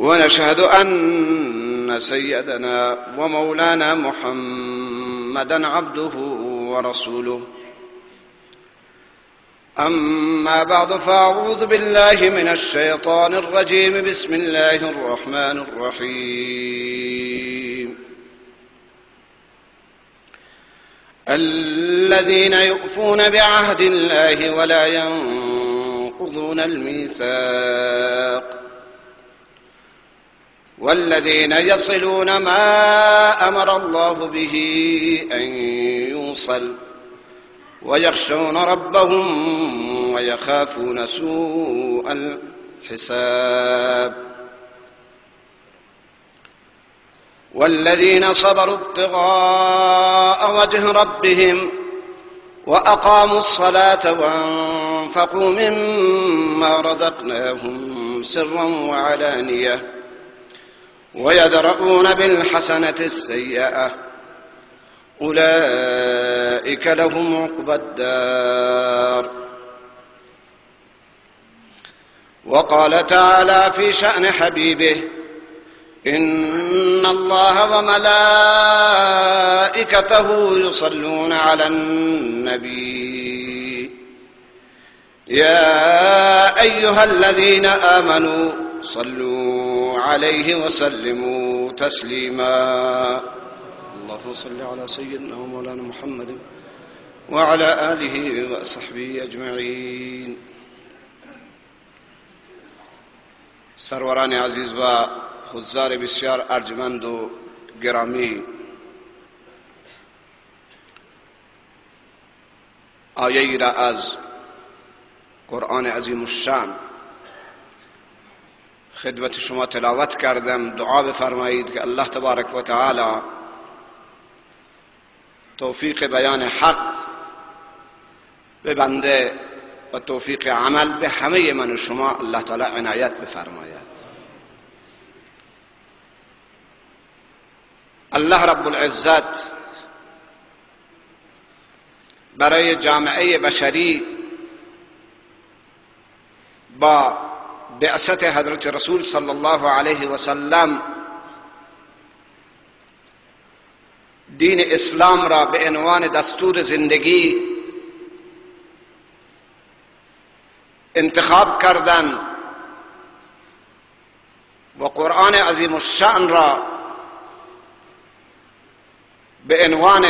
ونشهد أن سيدنا ومولانا محمدا عبده ورسوله. أما بعد فأعوذ بالله من الشيطان الرجيم. بسم الله الرحمن الرحيم. الذين يؤفون بعهد الله ولا ينقضون الميثاق. والذين يصلون ما أمر الله به أن يوصل ويخشون ربهم ويخافون سوء الحساب. والذين صبروا ابتغاء وجه ربهم وأقاموا الصلاة وأنفقوا مما رزقناهم سرا وعلانية ويدرؤون بالحسنة السيئة. أولئك لهم عقبى الدار. وقال تعالى في شأن حبيبه إن الله وملائكته يصلون على النبي. يا أيها الذين آمنوا صلوا عليه وسلموا تسليما. اللهم صل على سيدنا ومولانا محمد وعلى آله وصحبه أجمعين. سروران عزیز و حضار بسیار ارجمند و گرامی. آیه را از قرآن عظیم الشان خدمت شما تلاوت کردم دعا بفرمایید که الله تبارک و تعالی توفیق بیان حق به بنده و توفیق عمل به همه من و شما الله تعالی عنایت بفرماید. الله رب العزت برای جامعه بشری با بعثت حضرت رسول صلی الله علیه و سلم دین اسلام را به عنوان دستور زندگی انتخاب کردند و قرآن عظیم الشأن را به عنوان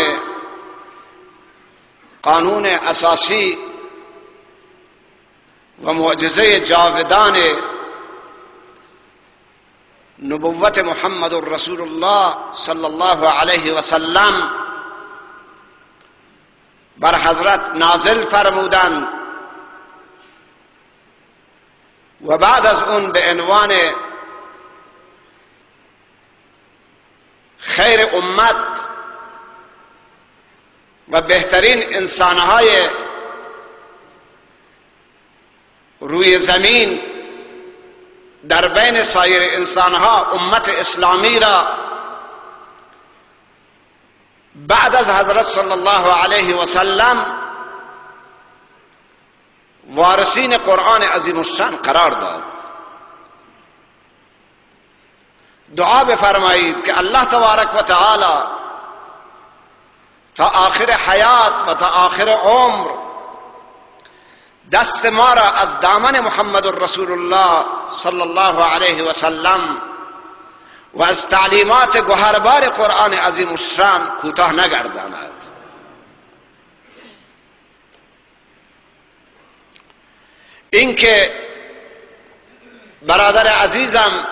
قانون اساسی و معجزه جاودان نبوت محمد رسول الله صلی الله علیه و سلم بر حضرت نازل فرمودند و بعد از اون به عنوان خیر امت و بهترین انسانهای روی زمین در بین سایر انسانها امت اسلامی را بعد از حضرت صلی الله علیه و سلم وارثین قرآن عظیم الشان قرار داد. دعا بفرمایید که الله تبارک و تعالی تا آخر حیات و تا آخر عمر دست ما را از دامن محمد رسول الله صلی الله علیه و سلم و از تعلیمات گوهربار قرآن عظیم الشان کوتاه نگرداند. اینکه برادر عزیزم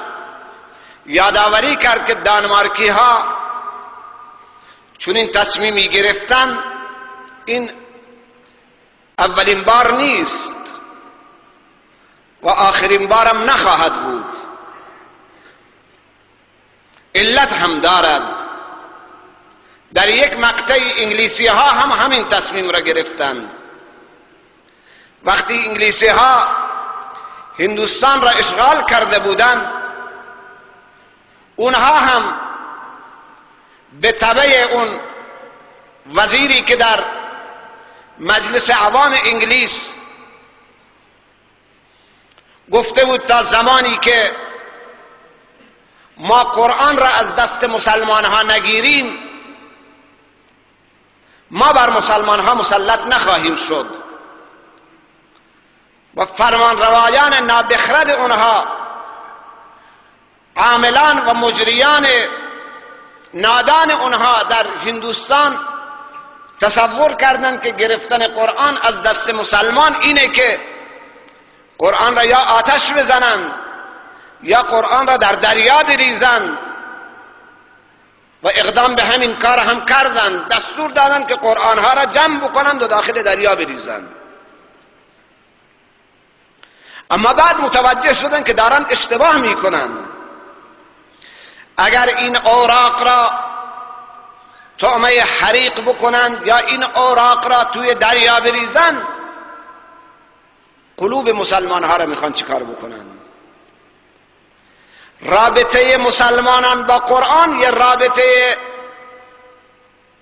یادآوری کرد که دانمارکی ها چون این تصمیمی گرفتن این اولین بار نیست و آخرین بارم نخواهد بود. علت هم دارد. در یک مقطع انگلیسی ها هم همین تصمیم را گرفتند. وقتی انگلیسی ها هندوستان را اشغال کرده بودند اونها هم به طبع اون وزیری که در مجلس عوام انگلیس گفته بود تا زمانی که ما قرآن را از دست مسلمان ها نگیریم ما بر مسلمان ها مسلط نخواهیم شد. و فرمان روایان نابخرد اونها عاملان و مجریان نادان اونها در هندوستان تصور کردن که گرفتن قرآن از دست مسلمان اینه که قرآن را یا آتش بزنند یا قرآن را در دریا بریزند و اقدام به همین کار هم کردند دستور دادند که قرآن ها را جمع بکنند و داخل دریا بریزند اما بعد متوجه شدن که دارن اشتباه می‌کنند اگر این اوراق را طعمه حریق بکنند یا این اوراق را توی دریا بریزند. قلوب مسلمان ها را می‌خوان چیکار بکنند؟ رابطه مسلمانان با قرآن یه رابطه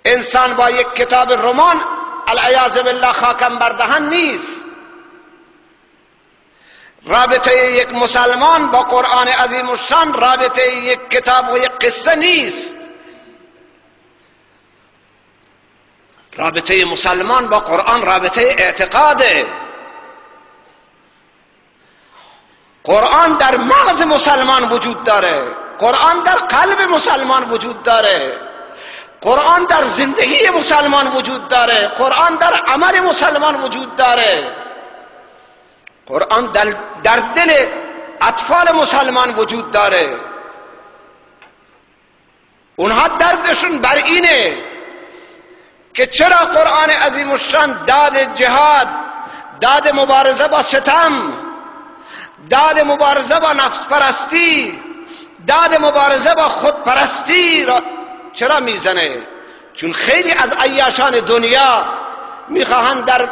انسان با یک کتاب رمان العیاذ بالله خاکم بردهن نیست. رابطه یک مسلمان با قرآن عظیم الشان رابطه یک کتاب و یک قصه نیست. رابطه مسلمان با قرآن رابطه اعتقاده. قرآن در مغز مسلمان وجود داره. قرآن در قلب مسلمان وجود داره. قرآن در زندگی مسلمان وجود داره. قرآن در عمل مسلمان وجود داره. قرآن در, دل اطفال مسلمان وجود داره. اونها دردشون بر اینه. که چرا قرآن عظیم الشان داد جهاد داد مبارزه با ستم داد مبارزه با نفس پرستی داد مبارزه با خود پرستی را چرا می‌زنه؟ چون خیلی از عیاشان دنیا می‌خواهند در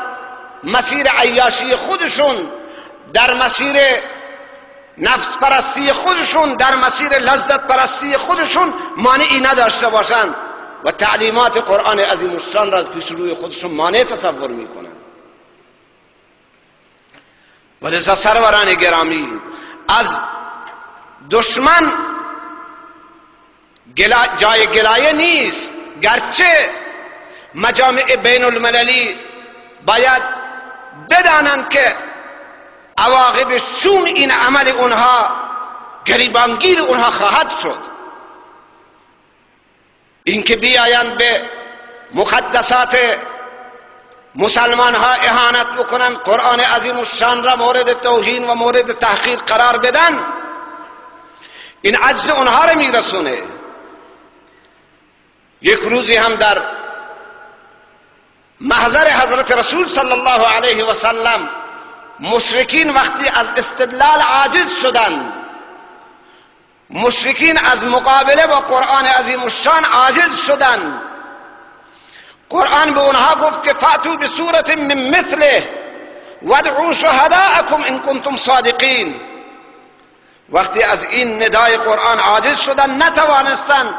مسیر عیاشی خودشون در مسیر نفس پرستی خودشون در مسیر لذت پرستی خودشون مانعی نداشته باشند. و تعلیمات قرآن عظیم الشان را پیش روی خودشون مانع تصور می‌کنن. ولذا سروران گرامی از دشمن جای گلایه نیست. گرچه مجامع بین المللی باید بدانند که عواقب شوم این عمل اونها گریبانگیر اونها خواهد شد. اینکه بیایند به مقدسات مسلمان ها اهانت بکنند قرآن عظیم الشان را مورد توهین و مورد تحقیر قرار بدن. این عجز اونها را میرسونه. یک روزی هم در محضر حضرت رسول صلی الله علیه و سلم مشرکین وقتی از استدلال عاجز شدند مشرکین از مقابله با قرآن عظیم الشان عاجز شدند قرآن به اونها گفت که فاتو به صورت من مثله ودعو شهداءکم ان کنتم صادقین. وقتی از این ندای قرآن عاجز شدن نتوانستن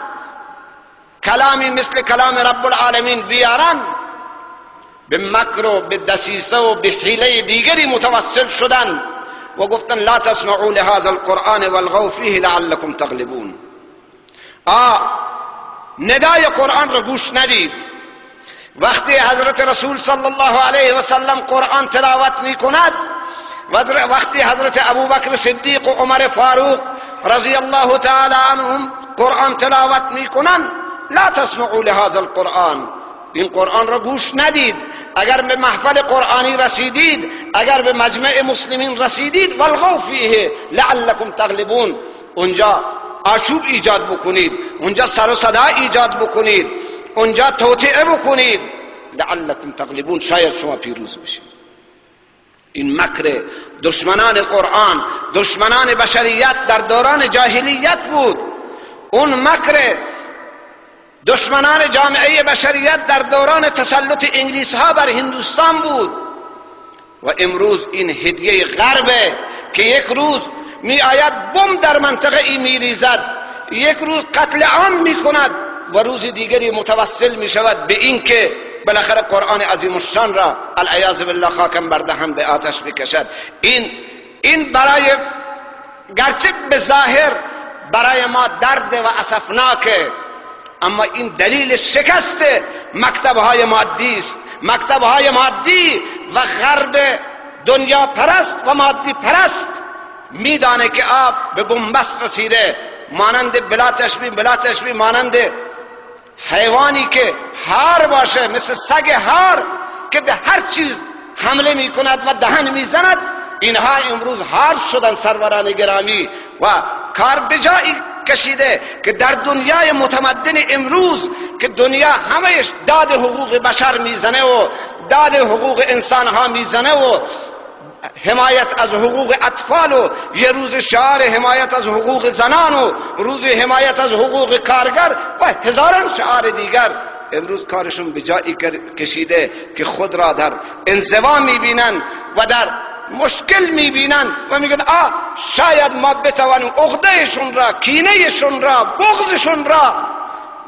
کلامی مثل کلام رب العالمین بیارن به مکر و به دسیسه و به حیله دیگری متوسل شدن. و گفتن لا تسمعوا لهذا القرآن والغوا فيه لعلكم تغلبون. آ ندای قرآن را گوش ندید. وقتی حضرت رسول صلی الله علیه و سلم قرآن تلاوت می کند وقتی حضرت ابو بکر صدیق و عمر فاروق رضی الله تعالی عنهم قرآن تلاوت کنند لا تسمعوا لهذا القرآن. این قرآن را ندید. اگر به محفل قرآنی رسیدید اگر به مجمع مسلمین رسیدید والغو فیه لعلکم تغلبون. اونجا آشوب ایجاد بکنید اونجا سر و صدا ایجاد بکنید اونجا توطعه بکنید. لعلکم تغلبون. شاید شما پیروز بشید. این مکر دشمنان قرآن دشمنان بشریت در دوران جاهلیت بود. اون مکر دشمنان جامعه بشریت در دوران تسلط انگلیس ها بر هندوستان بود. و امروز این هدیه غربه که یک روز می آید بم در منطقه ای می ریزد یک روز قتل عام می کند و روز دیگری متوسل می شود به این که بالاخره قرآن عظیم الشان را العیاذ بالله خاکم بردهم به آتش بکشد. این این برای گرچه به ظاهر برای ما درد و اسفناکه اما این دلیل شکست مکتب های مادی است. مکتب های مادی و غرب دنیا پرست و مادی پرست. میدانه که آب به بنبست رسیده مانند بلا تشبیه بلا تشبیه مانند حیوانی که هار باشه مثل سگ هار که به هر چیز حمله می کند و دهن می زند اینها امروز هار شدن سروران گرامی. و کار بجایی کشیده که در دنیای متمدن امروز که دنیا همهش داد حقوق بشر می‌زنه و داد حقوق انسان ها می‌زنه و حمایت از حقوق اطفال و یه روز شعار حمایت از حقوق زنان و روز حمایت از حقوق کارگر و هزاران شعار دیگر. امروز کارشون به جایی کشیده که خود را در انزوا می‌بینن و در مشکل می‌بینند و میگن آ شاید ما بتوانیم عقدهشون را کینهشون را بغضشون را.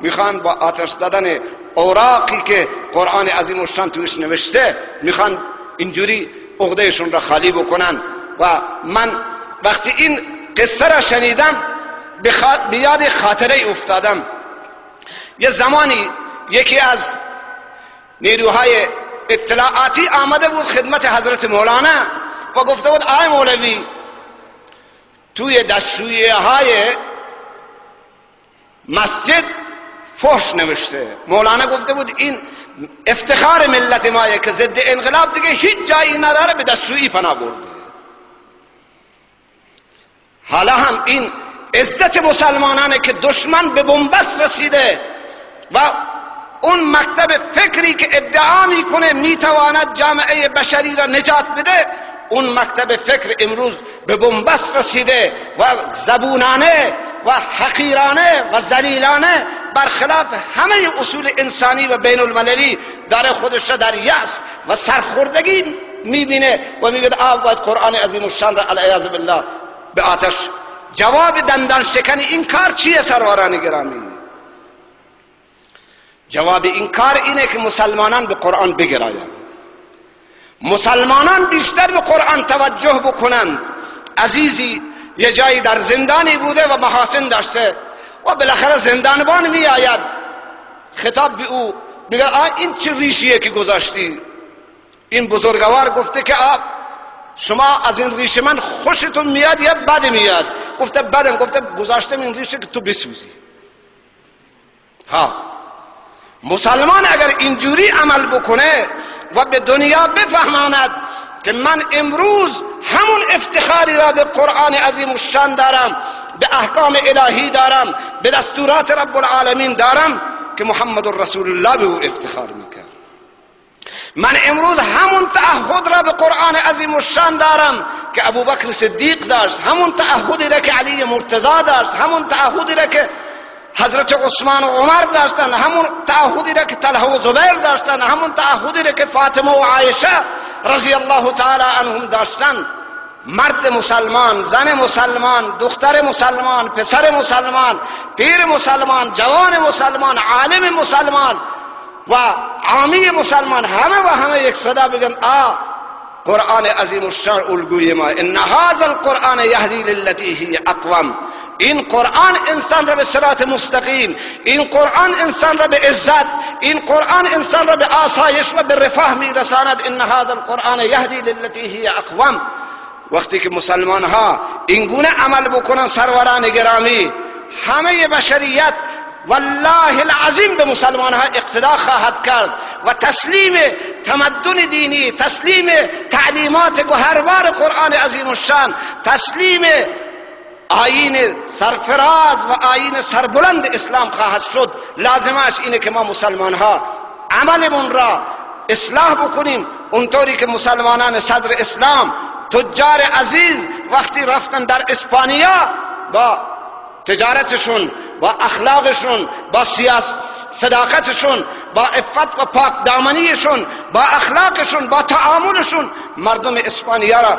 می‌خوان با آتش زدن اوراقی که قرآن عظیم الشان توش نوشته می‌خوان اینجوری عقدهشون را خالی بکنن. و من وقتی این قصه را شنیدم به یاد خاطره افتادم. یه زمانی یکی از نیروهای اطلاعاتی آمده بود خدمت حضرت مولانا. و گفته بود آی مولوی توی دستشویه های مسجد فحش نوشته. مولانا گفته بود این افتخار ملت مایه که ضد انقلاب دیگه هیچ جایی نداره به دستشویی پناه برده. حالا هم این عزت مسلمانانه که دشمن به بنبست رسیده و اون مکتب فکری که ادعا می‌کنه می‌تواند جامعه بشری را نجات بده اون مکتب فکر امروز به بنبست رسیده و زبونانه و حقیرانه و زلیلانه برخلاف همه اصول انسانی و بین المللی داره خودش را در یأس و سرخوردگی می‌بینه و میگه آب باید قرآن عظیم الشان را علیه بالله به آتش. جواب دندان شکنی این کار چیه سروران گرامی؟ جواب این کار اینه که مسلمانان به قرآن بگرایند. مسلمانان بیشتر به قرآن توجه بکنند. عزیزی یه جایی در زندانی بوده و محاسن داشته و بالاخره زندانبان می آید خطاب به او میگه آ این چه ریشیه که گذاشتی؟ این بزرگوار گفته که آ شما از این ریش من خوشتون میاد یا بد میاد؟ گفته بدم گفته گذاشتم این ریشه که تو بسوزی. ها. مسلمان اگر اینجوری عمل بکنه و به دنیا بفهماند که من امروز همون افتخاری را به قرآن عظیم الشان دارم به احکام الهی دارم به دستورات رب العالمین دارم که محمد رسول الله به او افتخار می‌کرد. من امروز همون تعهد را به قرآن عظیم الشان دارم که ابوبکر صدیق داشت همون تعهدی را که علی مرتضی داشت همون تعهدی را که حضرت عثمان و عمر داشتن همون تعهدی را که طلحه و زبیر داشتن همون تعهدی را که فاطمه و عایشه رضی الله تعالی عنهم داشتن. مرد مسلمان زن مسلمان دختر مسلمان پسر مسلمان پیر مسلمان جوان مسلمان عالم مسلمان و عامی مسلمان همه و همه یک صدا بگن آ قرآن عظیم الشان الگوی ما ان هذا القرآن یهدی للتی هی اقوم. این قرآن انسان را به صراط مستقیم این قرآن انسان را به عزت این قرآن انسان را به آسایش و به رفاه میرساند. ان هذا القرآن یهدی للتی هی اقوم. وقتی که مسلمان ها این گونه عمل بکنن سروران گرامی همه بشریت والله العظیم به مسلمان ها اقتدا خواهد کرد و تسلیم تمدن دینی تسلیم تعلیمات گوهربار قرآن عظیم الشان تسلیم آین سرفراز و آین سربلند اسلام خواهد شد. لازمش اینه که ما مسلمان ها عملمون را اصلاح بکنیم. اونطوری که مسلمانان صدر اسلام تجار عزیز وقتی رفتن در اسپانیا با تجارتشون با اخلاقشون با سیاست صداقتشون با افت و پاک دامنیشون با اخلاقشون با تعاملشون مردم اسپانیا را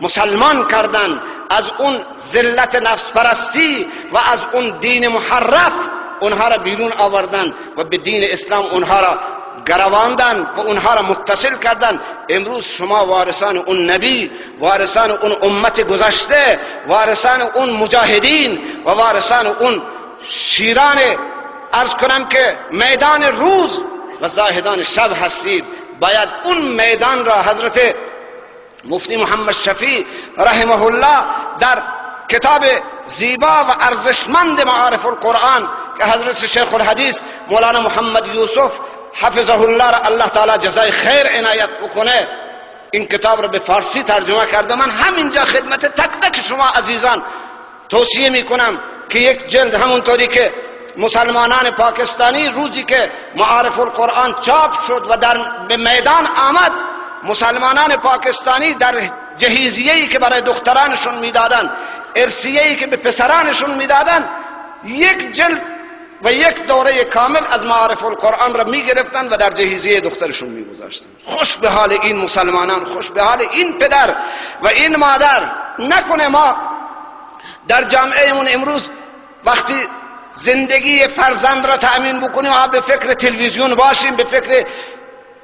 مسلمان کردن از اون ذلت نفس پرستی و از اون دین محرف اونها را بیرون آوردن و به دین اسلام اونها را گرواندن و اونها را متصل کردن. امروز شما وارثان اون نبی وارثان اون امت گذشته وارثان اون مجاهدین و وارثان اون شیران ارز کنم که میدان روز و زاهدان شب هستید. باید اون میدان را حضرت مفتی محمد شفی رحمه الله در کتاب زیبا و ارزشمند معارف القرآن که حضرت شیخ الحدیث مولانا محمد یوسف حفظه الله را الله تعالی جزای خیر عنایت بکنه این کتاب را به فارسی ترجمه کرده. من همینجا خدمت تک تک شما عزیزان توصیه می‌کنم که یک جلد همونطوری که مسلمانان پاکستانی روزی که معارف القرآن چاپ شد و در میدان آمد مسلمانان پاکستانی در جهیزیهی که برای دخترانشون می‌دادن ارسیهی که به پسرانشون می‌دادن یک جلد و یک دوره کامل از معارف القرآن را می گرفتن و در جهیزیه دخترشون می گذاشتن خوش به حال این مسلمانان خوش به حال این پدر و این مادر. نکنه ما در جامعه امروز وقتی زندگی فرزند را تأمین بکنیم و به فکر تلویزیون باشیم به فکر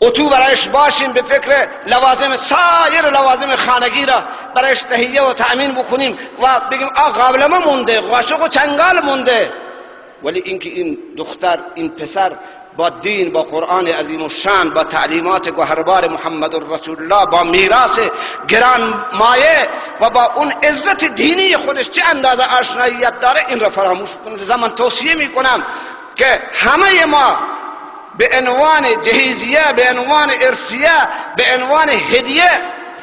اتو برایش باشیم به فکر لوازم سایر لوازم خانگی را برایش تهیه و تأمین بکنیم و بگیم آ قابلمه مونده قاشق و چنگال مونده. ولی اینکه این دختر این پسر با دین با قرآن عظیم و شان با تعلیمات گوهربار محمد رسول الله با میراث گران مایه و با اون عزت دینی خودش چه اندازه آشناییت داره این را فراموش کنید. زمان توصیه می‌کنم که همه ما به عنوان جهیزیه به عنوان ارسیه به عنوان هدیه.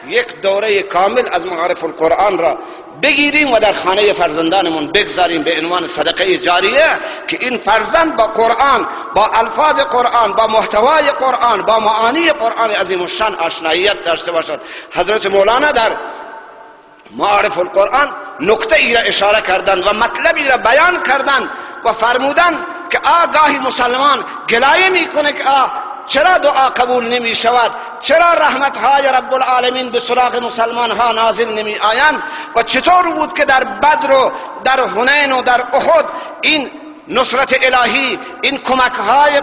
یک دوره کامل از معارف القرآن را بگیریم و در خانه فرزندانمون بگذاریم به عنوان صدقه جاریه که این فرزند با قرآن با الفاظ قرآن با محتوای قرآن با معانی قرآن عظیم الشان آشناییت داشته باشد. حضرت مولانا در معارف القرآن نکته ای را اشاره کردن و مطلبی را بیان کردن و فرمودن که آگاهی مسلمان گلایه می‌کنه که آ چرا دعا قبول نمی شود چرا رحمت های رب العالمین به سراغ مسلمان ها نازل نمی آیند و چطور بود که در بدر و در هنین و در احد این نصرت الهی این کمک های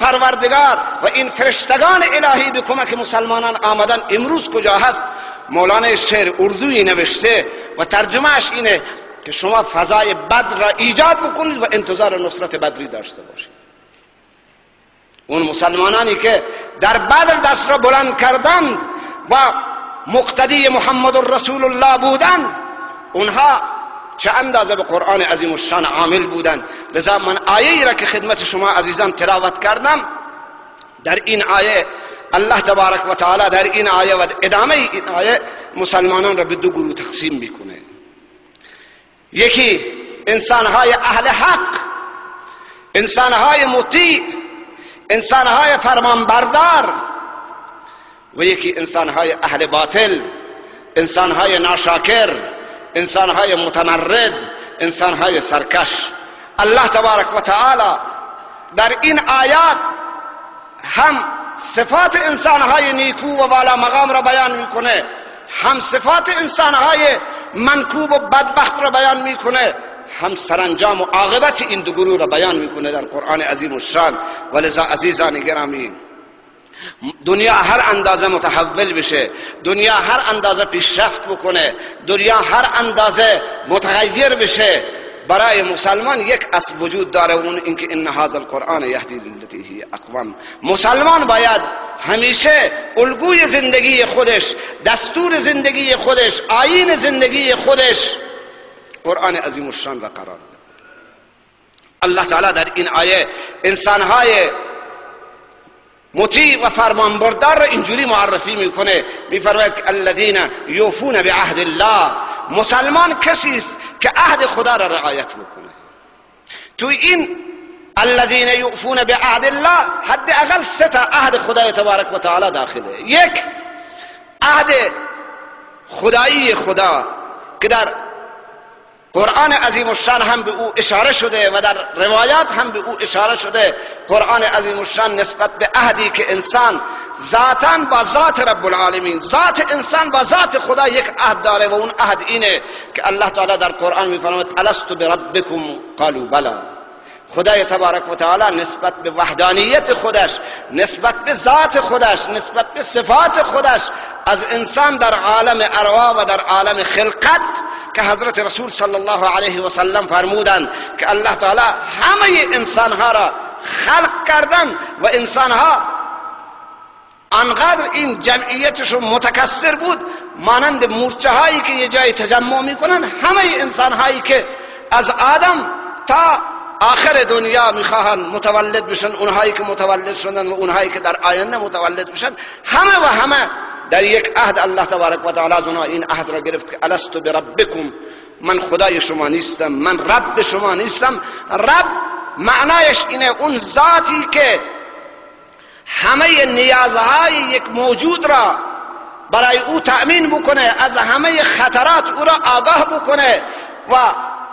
پروردگار و این فرشتگان الهی به کمک مسلمانان آمدن؟ امروز کجا هست؟ مولانا شعر اردوی نوشته و ترجمهش اینه که شما فضای بدر را ایجاد بکنید و انتظار نصرت بدری داشته باشید. اون مسلمانانی که در بدر دست را بلند کردند و مقتدی محمد رسول الله بودند اونها چه اندازه به قرآن عظیم الشان عامل بودند. لذا من آیه ای را که خدمت شما عزیزان تلاوت کردم در این آیه الله تبارک و تعالی در این آیه و ادامه این آیه مسلمانان را به دو گروه تقسیم می‌کنه. یکی انسانهای اهل حق انسانهای مطیع انسانهای فرمان بردار و یکی انسانهای اهل باطل انسانهای ناشاکر انسانهای متمرد انسانهای سرکش. الله تبارک و تعالی در این آیات هم صفات انسانهای نیکو و والا مقام را بیان می‌کنه هم صفات انسانهای منکوب و بدبخت را بیان می‌کنه. هم سرانجام و عاقبت این دو گروه را بیان می‌کنه در قرآن عظیم و شان. ولذا عزیزان گرامی دنیا هر اندازه متحول بشه. دنیا هر اندازه پیشرفت بکنه. دنیا هر اندازه متغیر بشه. برای مسلمان یک اصل وجود داره اون اینکه ان هذا القرآن یهدی للتی هی اقوام. مسلمان باید همیشه الگوی زندگی خودش دستور زندگی خودش آیین زندگی خودش قرآن عظیم الشان را قرار بده. الله تعالی در این آیه انسانهای مطیع و فرمان بردار را اینجوری معرفی می‌کنه میفرماید که الذین یوفون بعهد الله. مسلمان کسی است که عهد خدا را رعایت میکنه تو این الذين يؤفون بعهد الله حد أقل ستا عهد خدای تبارک و تعالی داخله. یک عهد خدایی خدا که در قرآن عظیم الشان هم به او اشاره شده و در روایات هم به او اشاره شده. قرآن عظیم الشان نسبت به عهدی که انسان ذاتا با ذات رب العالمین ذات انسان با ذات خدا یک عهد داره و اون عهد اینه که الله تعالی در قرآن میفرماید الست بربکم؟ قالوا بلا خدای تبارک و تعالی نسبت به وحدانیت خودش نسبت به ذات خودش نسبت به صفات خودش از انسان در عالم ارواح و در عالم خلقت که حضرت رسول صلی الله علیه و سلم فرمودند که الله تعالی همه انسان ها را خلق کردن و انسان ها انقدر این جمعیتشون متکثر بود مانند مورچه هایی که یه جای تجمع می‌کنن همه انسان هایی که از آدم تا آخر دنیا می‌خواهند متولد بشن اونهایی که متولد شدن و اونهایی که در آینده متولد بشن همه و همه در یک عهد الله تبارک و تعالی از این عهد را گرفت که الستو بربکم من خدای شما نیستم من رب شما نیستم. رب معنایش اینه اون ذاتی که همه نیازهای یک موجود را برای او تأمین بکنه از همه خطرات او را آگاه بکنه و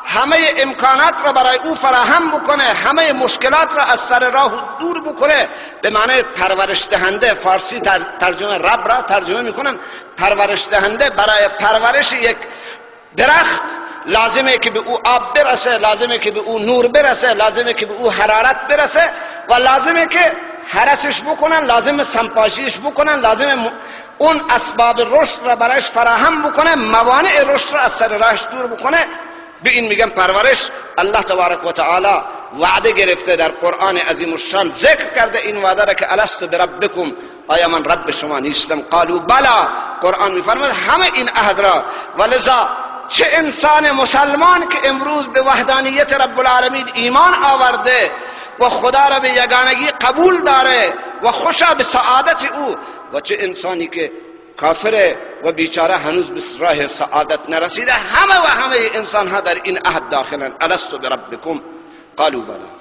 همه امکانات را برای او فراهم بکنه همه مشکلات را از سر راه دور بکنه. به معنی پرورش دهنده فارسی ترجمه رب را ترجمه می‌کنن. پرورش دهنده برای پرورش یک درخت لازمه که به او آب برسه لازمه که به او نور برسه لازمه که به او حرارت برسه و لازمه که حرسش بکنن لازم سمپاشیش بکنن لازم اون اسباب رشد را برایش فراهم بکنه موانع رشد را از سر راهش دور بکنه. به این میگم پرورش الله تبارک و تعالی وعده گرفته در قرآن عظیم الشان ذکر کرده این وعده را که الست بربکم. آیا من رب شما نیستم؟ قالو بلا. قرآن میفرماید همه این عهد را. ولذا چه انسان مسلمان که امروز به وحدانیت رب العالمین ایمان آورده و خدا را به یگانگی قبول داره و خوشا به سعادت او. و چه انسانی که کافره و بیچاره هنوز به راه سعادت نرسیده. همه و همه انسان ها در این عهد داخلن. الستو بربکم؟ قالوا بلا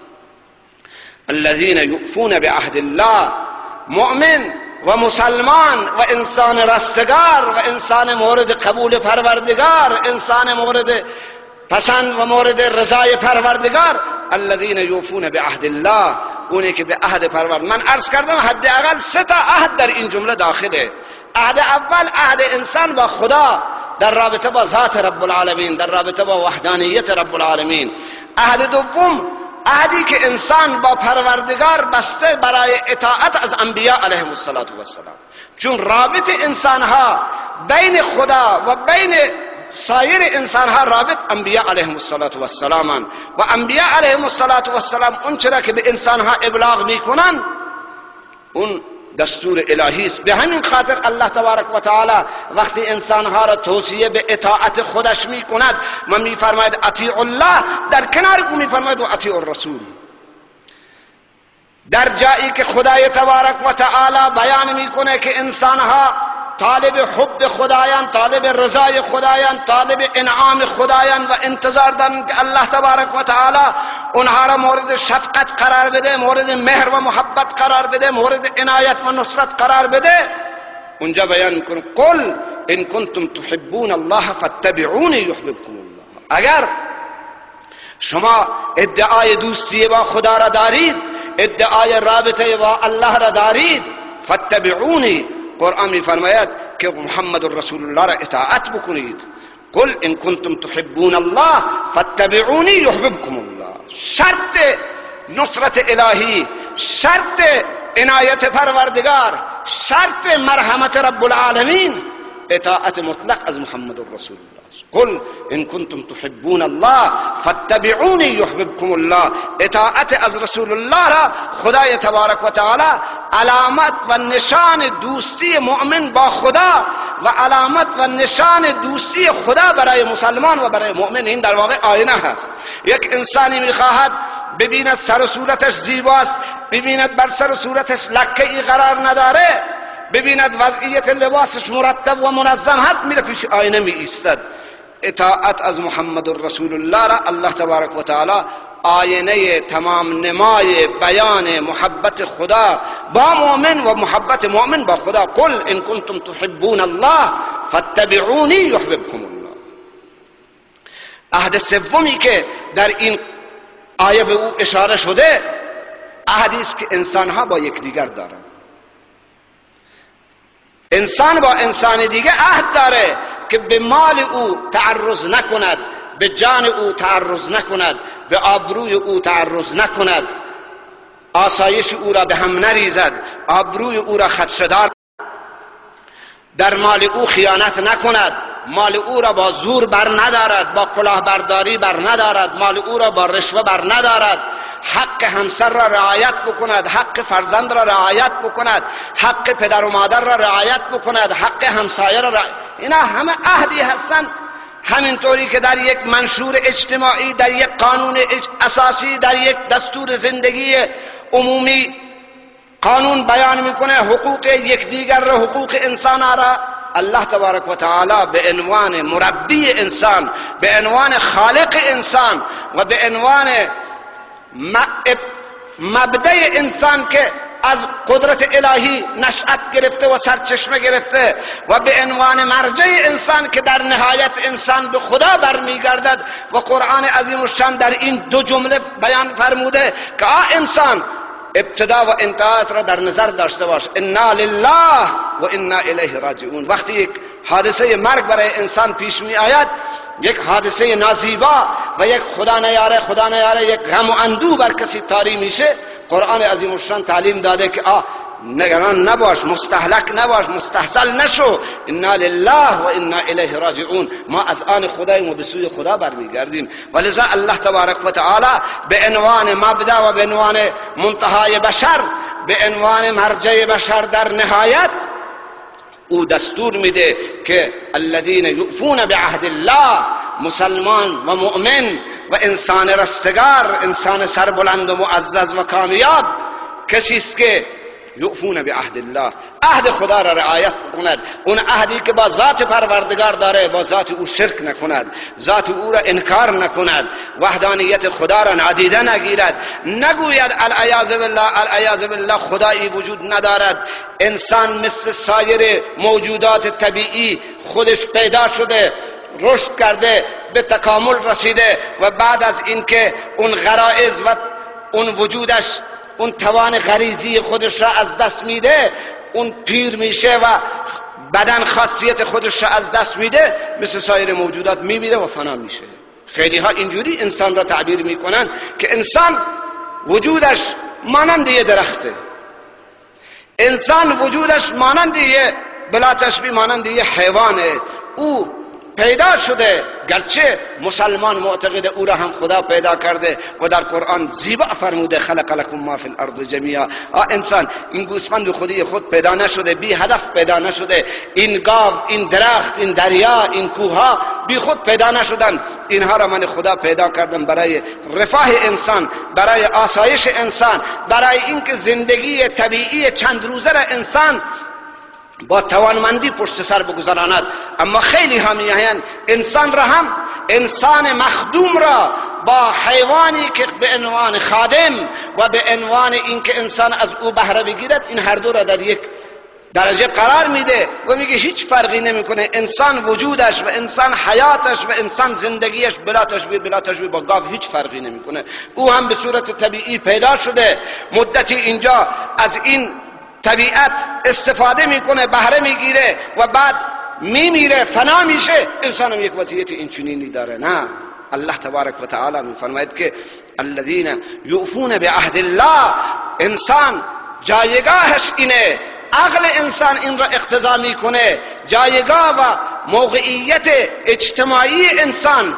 الذين يؤفون بعهد الله مؤمن و مسلمان و انسان رستگار و انسان مورد قبول پروردگار انسان مورد پسند و مورد رضای پروردگار. الذين يوفون بعهد الله اونی که به عهد پرورد من عرض کردم حداقل سه تا عهد در این جمله داخله. عهد اول عهد انسان با خدا. در رابطه با ذات رب العالمین در رابطه با وحدانیت رب العالمین. عهد دوم عهدی که انسان با پروردگار بسته برای اطاعت از انبیاء علیهم السلام چون رابط انسان ها بین خدا و بین سایر انسان ها رابط انبیاء علیهم السلام و انبیاء علیهم السلام اون چرا که به انسان ها ابلاغ می‌کنن اون دستور الهی است. به همین خاطر الله تبارک و تعالی وقتی انسان ها را توصیه به اطاعت خودش می کند و می فرماید اطیع الله در کنار او می فرماید و اطیع الرسول. در جایی که خدای تبارک و تعالی بیان می‌کنه که انسان ها طالب حب خدایان طالب رضای خدایان طالب انعام خدایان و انتظار دارن که الله تبارک و تعالی اونها را مورد شفقت قرار بده مورد مهر و محبت قرار بده مورد عنایت و نصرت قرار بده. اونجا بیان می‌کنه قل ان کنتم تحبون الله فاتبعوني يحببكم الله. اگر شما ادعای دوستی با خدا را دارید ادعای رابطه با الله را دارید فاتبعوني قرآن میفرماید که محمد رسول الله را إطاعت بکنید قل إن کنتم تحبون الله فاتبعونی یحببکم الله. شرط نصرت الهی شرط عنایت پروردگار شرط مرحمت رب العالمین إطاعت مطلق از محمد رسول الله. قل ان کنتم تحبون الله فاتبعوني يحببكم الله. اطاعت از رسول الله را خدای تبارک و تعالی علامت و نشان دوستی مؤمن با خدا و علامت و نشان دوستی خدا برای مسلمان و برای مؤمن. این در واقع آینه هست. یک انسانی می‌خواهد ببیند سر و صورتش زیباست ببیند بر سر صورتش لکه ای قرار نداره ببیند وضعیت لباسش مرتب و منظم هست میره پیش آینه می ایستد اطاعت از محمد رسول الله را الله تبارک و تعالی آینه تمام نمای بیان محبت خدا با مؤمن و محبت مؤمن با خدا. قل ان کنتم تحبون الله فاتبعونی یحببکم الله. عهد سومی که در این آیه به او اشاره شده عهدی است که انسان ها با یکدیگر دارند انسان با انسان دیگه عهد داره. که به مال او تعرض نکند به جان او تعرض نکند به آبروی او تعرض نکند. آسایش او را به هم نریزد آبروی او را خدشدار در مال او خیانت نکند. مال او را با زور بر ندارد با کلاهبرداری بر ندارد مال او را با رشوه بر ندارد. حق همسر را رعایت بکند حق فرزند را رعایت بکند حق پدر و مادر را رعایت بکند حق همسایه را رعایت اینا همه عهدی هستند. همینطوری که در یک منشور اجتماعی در یک قانون اساسی در یک دستور زندگی عمومی قانون بیان می‌کنه حقوق یکدیگر را حقوق انسان را الله تبارک و تعالی به عنوان مربی انسان به عنوان خالق انسان و به عنوان مبدع انسان که از قدرت الهی نشأت گرفته و سرچشمه گرفته و به عنوان مرجع انسان که در نهایت انسان به خدا برمیگردد و قرآن عظیم الشان در این دو جمله بیان فرموده که آ انسان ابتدا و انتهایت را در نظر داشته باش. انا لله و انا الیه راجعون. وقتی یک حادثه مرگ برای انسان پیش می آید یک حادثه نازیبا و یک خدا نیاره خدا نیاره یک غم و اندو بر کسی تاری میشه. قرآن عظیم الشان تعلیم داده که آه نگران نباش مستحلک نباش مستحصل نشو. انا لله و انا الیه راجعون. ما از آن خداییم و به سوی خدا برمیگردیم. ولذا الله تبارک و تعالی به عنوان مبدا و به عنوان منتهای بشر به عنوان مرجع بشر در نهایت او دستور میده که الذين یؤفون بعهد الله مسلمان و مؤمن و انسان رستگار انسان سربلند و معزز و کامیاب کسی است که یؤفون به عهد الله. عهد خدا را رعایت کند. اون عهدی که با ذات پروردگار داره با ذات او شرک نکند. ذات او را انکار نکند. وحدانیت خدا را نادیده نگیرد. نگوید العیاذ بالله العیاذ بالله خدایی وجود ندارد. انسان مثل سایر موجودات طبیعی خودش پیدا شده رشد کرده به تکامل رسیده و بعد از اینکه اون غرائز و اون وجودش اون توان غریزی خودش را از دست میده اون پیر میشه و بدن خاصیت خودش را از دست میده مثل سایر موجودات میمیره و فنا میشه. خیلی ها اینجوری انسان را تعبیر می‌کنن که انسان وجودش مانند یه درخته. انسان وجودش مانند یه بلا تشبیه مانند یه حیوانه. او پیدا شده. گرچه مسلمان معتقد او را هم خدا پیدا کرده و در قرآن زیبا فرموده خلق لکم ما فی الارض جمیعا. انسان این گوسفند خودی خود پیدا نشده بی هدف پیدا نشده. این گاو این درخت این دریا این کوها بی خود پیدا نشدن. اینها را من خدا پیدا کردم برای رفاه انسان برای آسایش انسان برای اینکه زندگی طبیعی چند روزه را انسان با توانمندی پشت سر بگذراند. اما خیلی همیهن انسان را هم انسان مخدوم را با حیوانی که به عنوان خادم و به عنوان اینکه انسان از او بهره بگیرد این هر دو را در یک درجه قرار میده و میگه هیچ فرقی نمی‌کنه. انسان وجودش و انسان حیاتش و انسان زندگیش بلا تشبیه بلا تشبیه با گاو هیچ فرقی نمی‌کنه. او هم به صورت طبیعی پیدا شده. مدتی اینجا از این طبیعت استفاده می‌کنه بهره می‌گیره و بعد میمیره فنا میشه. انسان هم یک وضعیت اینچنینی داره. نه. الله تبارک و تعالی میفرماید که الذين یوفون بعهد الله انسان جایگاهش اینه. عقل انسان این را اقتضا می‌کنه. جایگاه و موقعیت اجتماعی انسان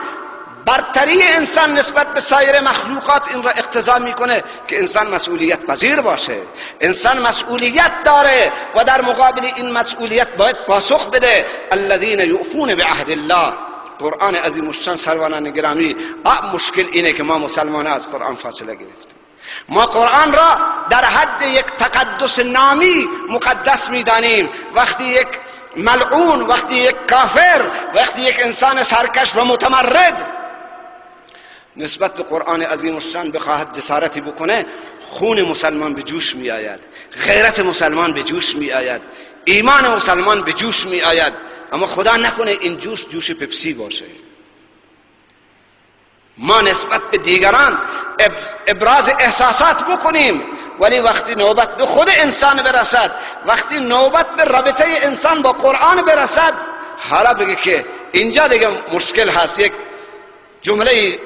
برتری انسان نسبت به سایر مخلوقات این را اقتضا می‌کنه که انسان مسئولیت پذیر باشه. انسان مسئولیت داره و در مقابل این مسئولیت باید پاسخ بده. الذين یؤفون بعهد الله. قرآن عظیم الشان سروانان گرامی مشکل اینه که ما مسلمان از قرآن فاصله گرفتیم. ما قرآن را در حد یک تقدس نامی مقدس می‌دانیم. وقتی یک ملعون وقتی یک کافر وقتی یک انسان سرکش و متمرد نسبت به قرآن عظیم الشان بخواهد جسارتی بکنه خون مسلمان به جوش می آید غیرت مسلمان به جوش می آید ایمان مسلمان به جوش می آید اما خدا نکنه این جوش جوش پپسی باشه. ما نسبت به دیگران ابراز احساسات بکنیم ولی وقتی نوبت به خود انسان برسد وقتی نوبت به رابطه انسان با قرآن برسد حالا بگه که اینجا دیگه مشکل هست. یک جمله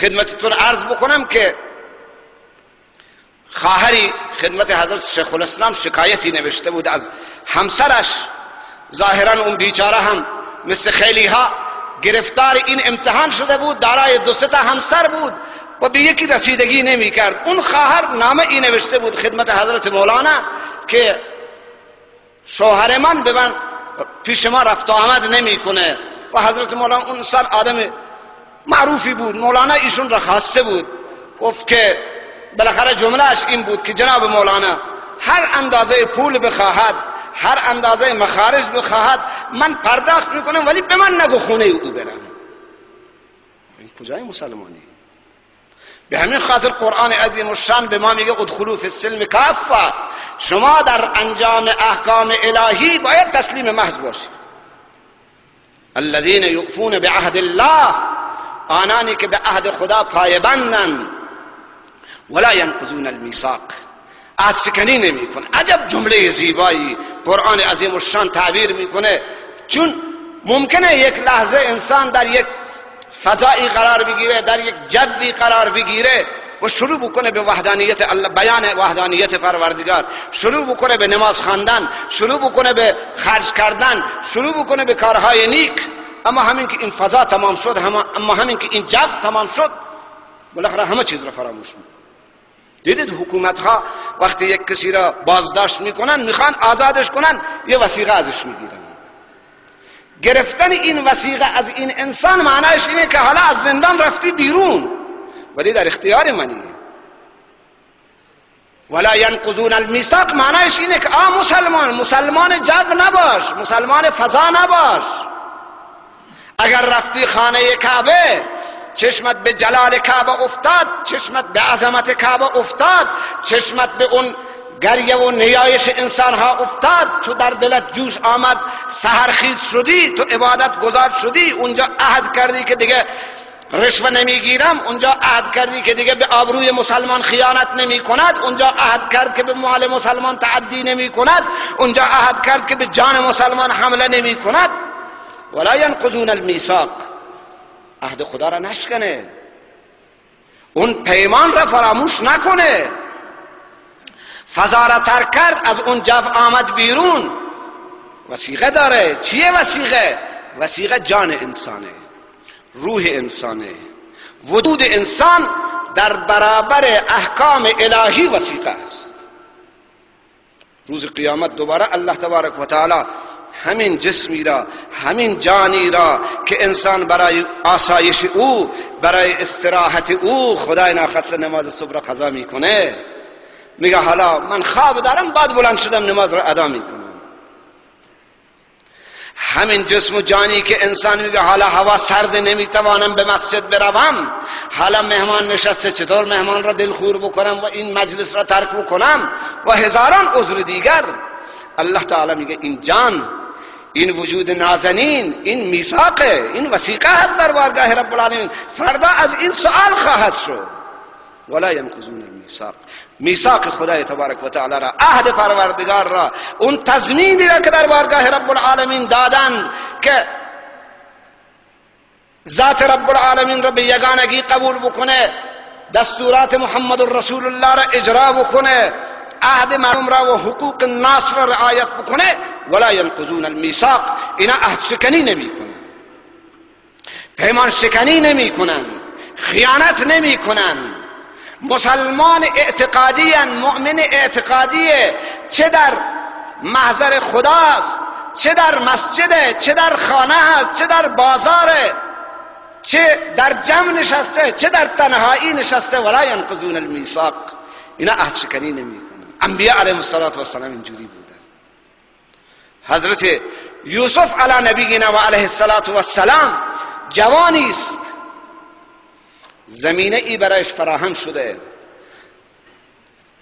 خدمتتون عرض بکنم که خواهری خدمت حضرت شیخ الاسلام شکایتی نوشته بود از همسرش. ظاهرا اون بیچاره هم مثل خیلی ها گرفتار این امتحان شده بود دارای دو تا همسر بود. و به یکی رسیدگی نمی کرد. اون خواهر نامه ای نوشته بود خدمت حضرت مولانا که شوهر من به من پیش ما رفت آمد نمی‌کنه و حضرت مولانا اون انسان آدم معروفی بود. مولانا ایشون را خواسته بود. گفت که بالاخره جملهش این بود که جناب مولانا هر اندازه پول بخواهد هر اندازه مخارج بخواهد من پرداخت می‌کنم ولی به من نگو خونه او برم. این کجای مسلمانی؟ به همین خاطر قرآن عظیم الشان به ما میگه ادخلوا فی السلم کافه شما در انجام احکام الهی باید تسلیم محض باشید. الذين یؤفون بعهد الله آنانی که به عهد خدا پایبندن ولا ينقضون الميثاق عهد شکنی نمی‌کنه عجب جمله زیبایی قرآن عظیم الشان تعبیر می‌کنه. چون ممکنه یک لحظه انسان در یک فضایی قرار بگیره در یک جدی قرار بگیره و شروع بکنه به وحدانیت الله بیان وحدانیت پروردگار. شروع بکنه به نماز خواندن شروع بکنه به خرج کردن شروع بکنه به کارهای نیک. اما همین که این فضا تمام شد اما همین که این جو تمام شد بالاخره همه چیز را فراموش می‌کنه. دیدید حکومت ها وقتی یک کسی را بازداشت می‌کنن می‌خوان آزادش کنن یه وسیقه ازش می‌گیرن. گرفتن این وسیقه از این انسان معنیش اینه که حالا از زندان رفتی بیرون. ولی در اختیار منی. ولا ینقضون المیثاق معنیش اینه که آ مسلمان مسلمان جگ نباش مسلمان فضا نباش. اگر رفتی خانه کعبه چشمت به جلال کعبه افتاد چشمت به عظمت کعبه افتاد چشمت به اون گریه و نیایش انسان ها افتاد تو در دلت جوش آمد سهرخیز شدی تو عبادت گذار شدی اونجا عهد کردی که دیگه رشوه نمی‌گیرم اونجا عهد کردی که دیگه به آبروی مسلمان خیانت نمی کند اونجا عهد کرد که به مال مسلمان تعدی نمی کند اونجا عهد کرد که به جان مسلمان حمله نمی کند ولا ینقضون المیثاق عهد خدا را نشکنه. اون پیمان را فراموش نکنه. فضا را کرد از اون جو آمد بیرون. وسیقه داره. چیه وسیقه؟ وسیقه جان انسانه. روح انسانه. وجود انسان در برابر احکام الهی وسیقه است. روز قیامت دوباره الله تبارک و تعالی همین جسمی را همین جانی را که انسان برای آسایش او برای استراحت او خدای ناخسته نماز صبح را قضا می‌کنه. میگه حالا من خواب دارم بعد بلند شدم نماز را ادا می‌کنم. همین جسم و جانی که انسان میگه حالا هوا سرد نمی‌توانم به مسجد بروم. حالا مهمان نشسته چطور مهمان را دلخور بکنم و این مجلس را ترک بکنم؟ و هزاران عذر دیگر. الله تعالی میگه این جان این وجود نازنین این میثاقه این وسیقه هست در بارگاه رب العالمین فردا از این سوال خواهد شد. ولا ينقضون الميثاق میثاق خدای تبارک و تعالی را عهد پروردگار را اون تضمینی را که در بارگاه رب العالمین دادن که ذات رب العالمین را به یگانگی قبول بکنه دستورات محمد رسول الله را اجرا بکنه عهد مردم را و حقوق الناس را رعایت بکنه ولا ينقضون الميثاق. اینا عهد شکنی نمی کنن پیمان شکنی نمی کنن خیانت نمی کنن مسلمان اعتقادی مؤمن اعتقادی چه در محضر خداست چه در مسجد چه در خانه است چه در بازار چه در جمع نشسته چه در تنهایی نشسته. ولا ينقضون الميثاق. اینا عهد شکنی نمی کنن انبیاء علیهم السلام اینجوری بودن حضرت یوسف علی نبینا و علیه السلام جوانی است زمینه ای برایش فراهم شده.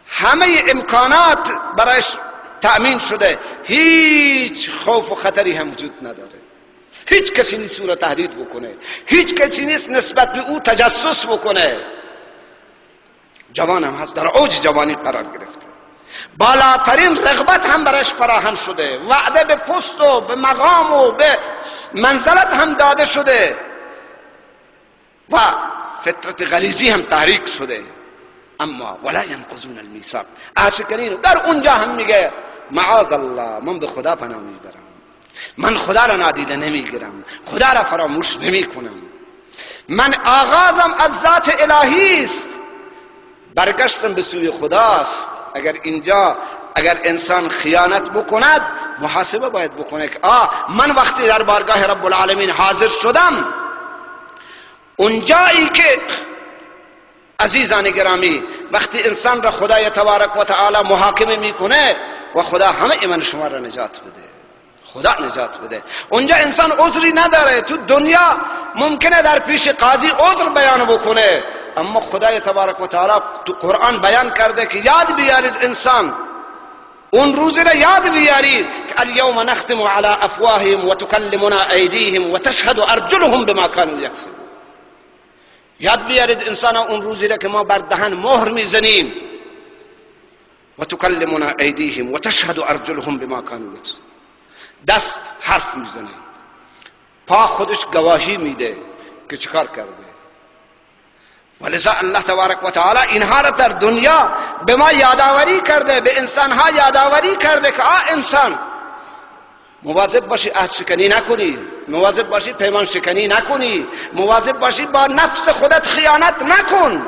همه امکانات برایش تأمین شده. هیچ خوف و خطری هم وجود نداره. هیچ کسی نیست او را تهدید بکنه. هیچ کسی نیست نسبت به او تجسس بکنه. جوان هم هست در اوج جوانی قرار گرفته. بالاترین رغبت هم برایش فراهم شده. وعده به پست و به مقام و به منزلت هم داده شده. و فطرت غلیزی هم تحریک شده. اما ولا ینقضون المیثاق. عاشقین در اونجا هم میگه معاذ الله من به خدا پناه می‌برم. من خدا را نادیده نمی‌گیرم. خدا را فراموش نمی‌کنم. من آغازم از ذات الهی است. برگشتم به سوی خداست. اگر اینجا اگر انسان خیانت بکند محاسبه باید بکنه که آه من وقتی در بارگاه رب العالمین حاضر شدم اونجایی که عزیزان گرامی وقتی انسان را خدای تبارک و تعالی محاکمه می‌کنه و خدا همه من شما را نجات بده. خدا نجات بده. اونجا انسان عذری نداره. تو دنیا ممکنه در پیش قاضی عذر بیان بکنه. اما خدای تبارک و تعالی تو قرآن بیان کرده که یاد بیارید انسان اون روزی را یاد بیارید که الیوم نختم على افواههم و تکلمنا ایدیهم و تشهد ارجلهم بما كانوا یکسبون. یاد بیارید انسان اون روزی را که ما بر دهن مهر می‌زنیم و تکلمنا ایدیهم و تشهد ارجلهم بما كانوا یکسبون. دست حرف می‌زنه. پا خودش گواهی میده که چیکار کرده؟ ولذا الله تبارک و تعالی اینها را در دنیا به ما یادآوری کرده به انسانها یادآوری کرده که آ انسان مواظب باشی عهد شکنی نکنی مواظب باشی پیمان شکنی نکنی مواظب باشی با نفس خودت خیانت نکن.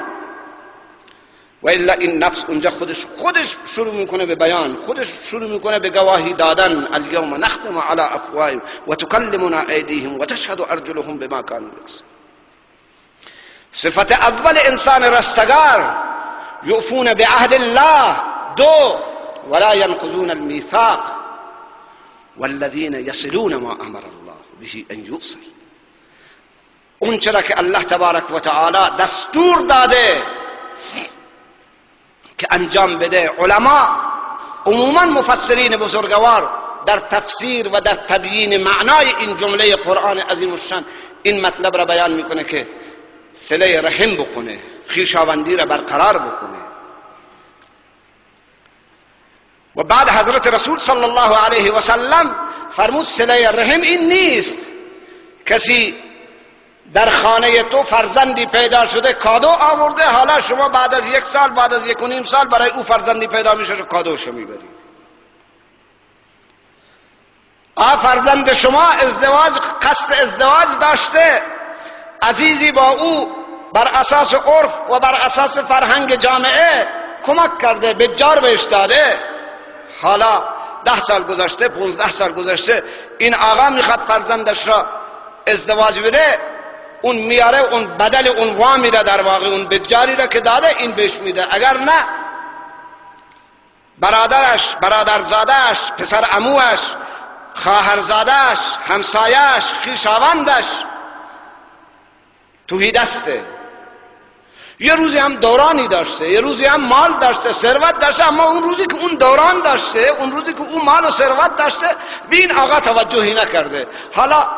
و الا این نفس اونجا خودش خودش شروع می‌کنه به بیان خودش شروع می‌کنه به گواهی دادن. اليوم نختم على افواههم و تکلمنا ایدیهم و تشهد ارجلهم بما كانوا یکسبون. صفت اول إنسان رستگار یوفون بعهد الله دو ولا ينقضون الميثاق. والذين يصلون ما أمر الله به أن يوصل. اون چرا که الله تبارک و تعالی دستور داده. که انجام بده علما عموما مفسرین بزرگوار در تفسیر و در تبیین معنای این جمله قرآن عظیم الشان. این مطلب را بیان میکنه که سله رحم بکنه خیشاوندی را برقرار بکنه. و بعد حضرت رسول صلی الله علیه و سلم فرمود سله رحم این نیست. کسی در خانه تو فرزندی پیدا شده کادو آورده حالا شما بعد از یک سال بعد از یک و نیم سال برای او فرزندی پیدا میشه و کادوشو می‌بری. آ فرزند شما ازدواج قصد ازدواج داشته. عزیزی با او بر اساس عرف و بر اساس فرهنگ جامعه کمک کرده به جار بهش داده. حالا ده سال گذشته پونزده سال گذشته این آقا می‌خواد فرزندش را ازدواج بده اون میاره اون بدل اون وامی را در واقع اون بجاری را که داده این بهش میده. اگر نه برادرش برادرزادش پسر اموش خواهرزادش همسایش خیشاوندش توهی دسته. یه روزی هم دورانی داشته یه روزی هم مال داشته ثروت داشته اما اون روزی که اون دوران داشته اون روزی که اون مال و ثروت داشته بین آقا توجهی نکرده. حالا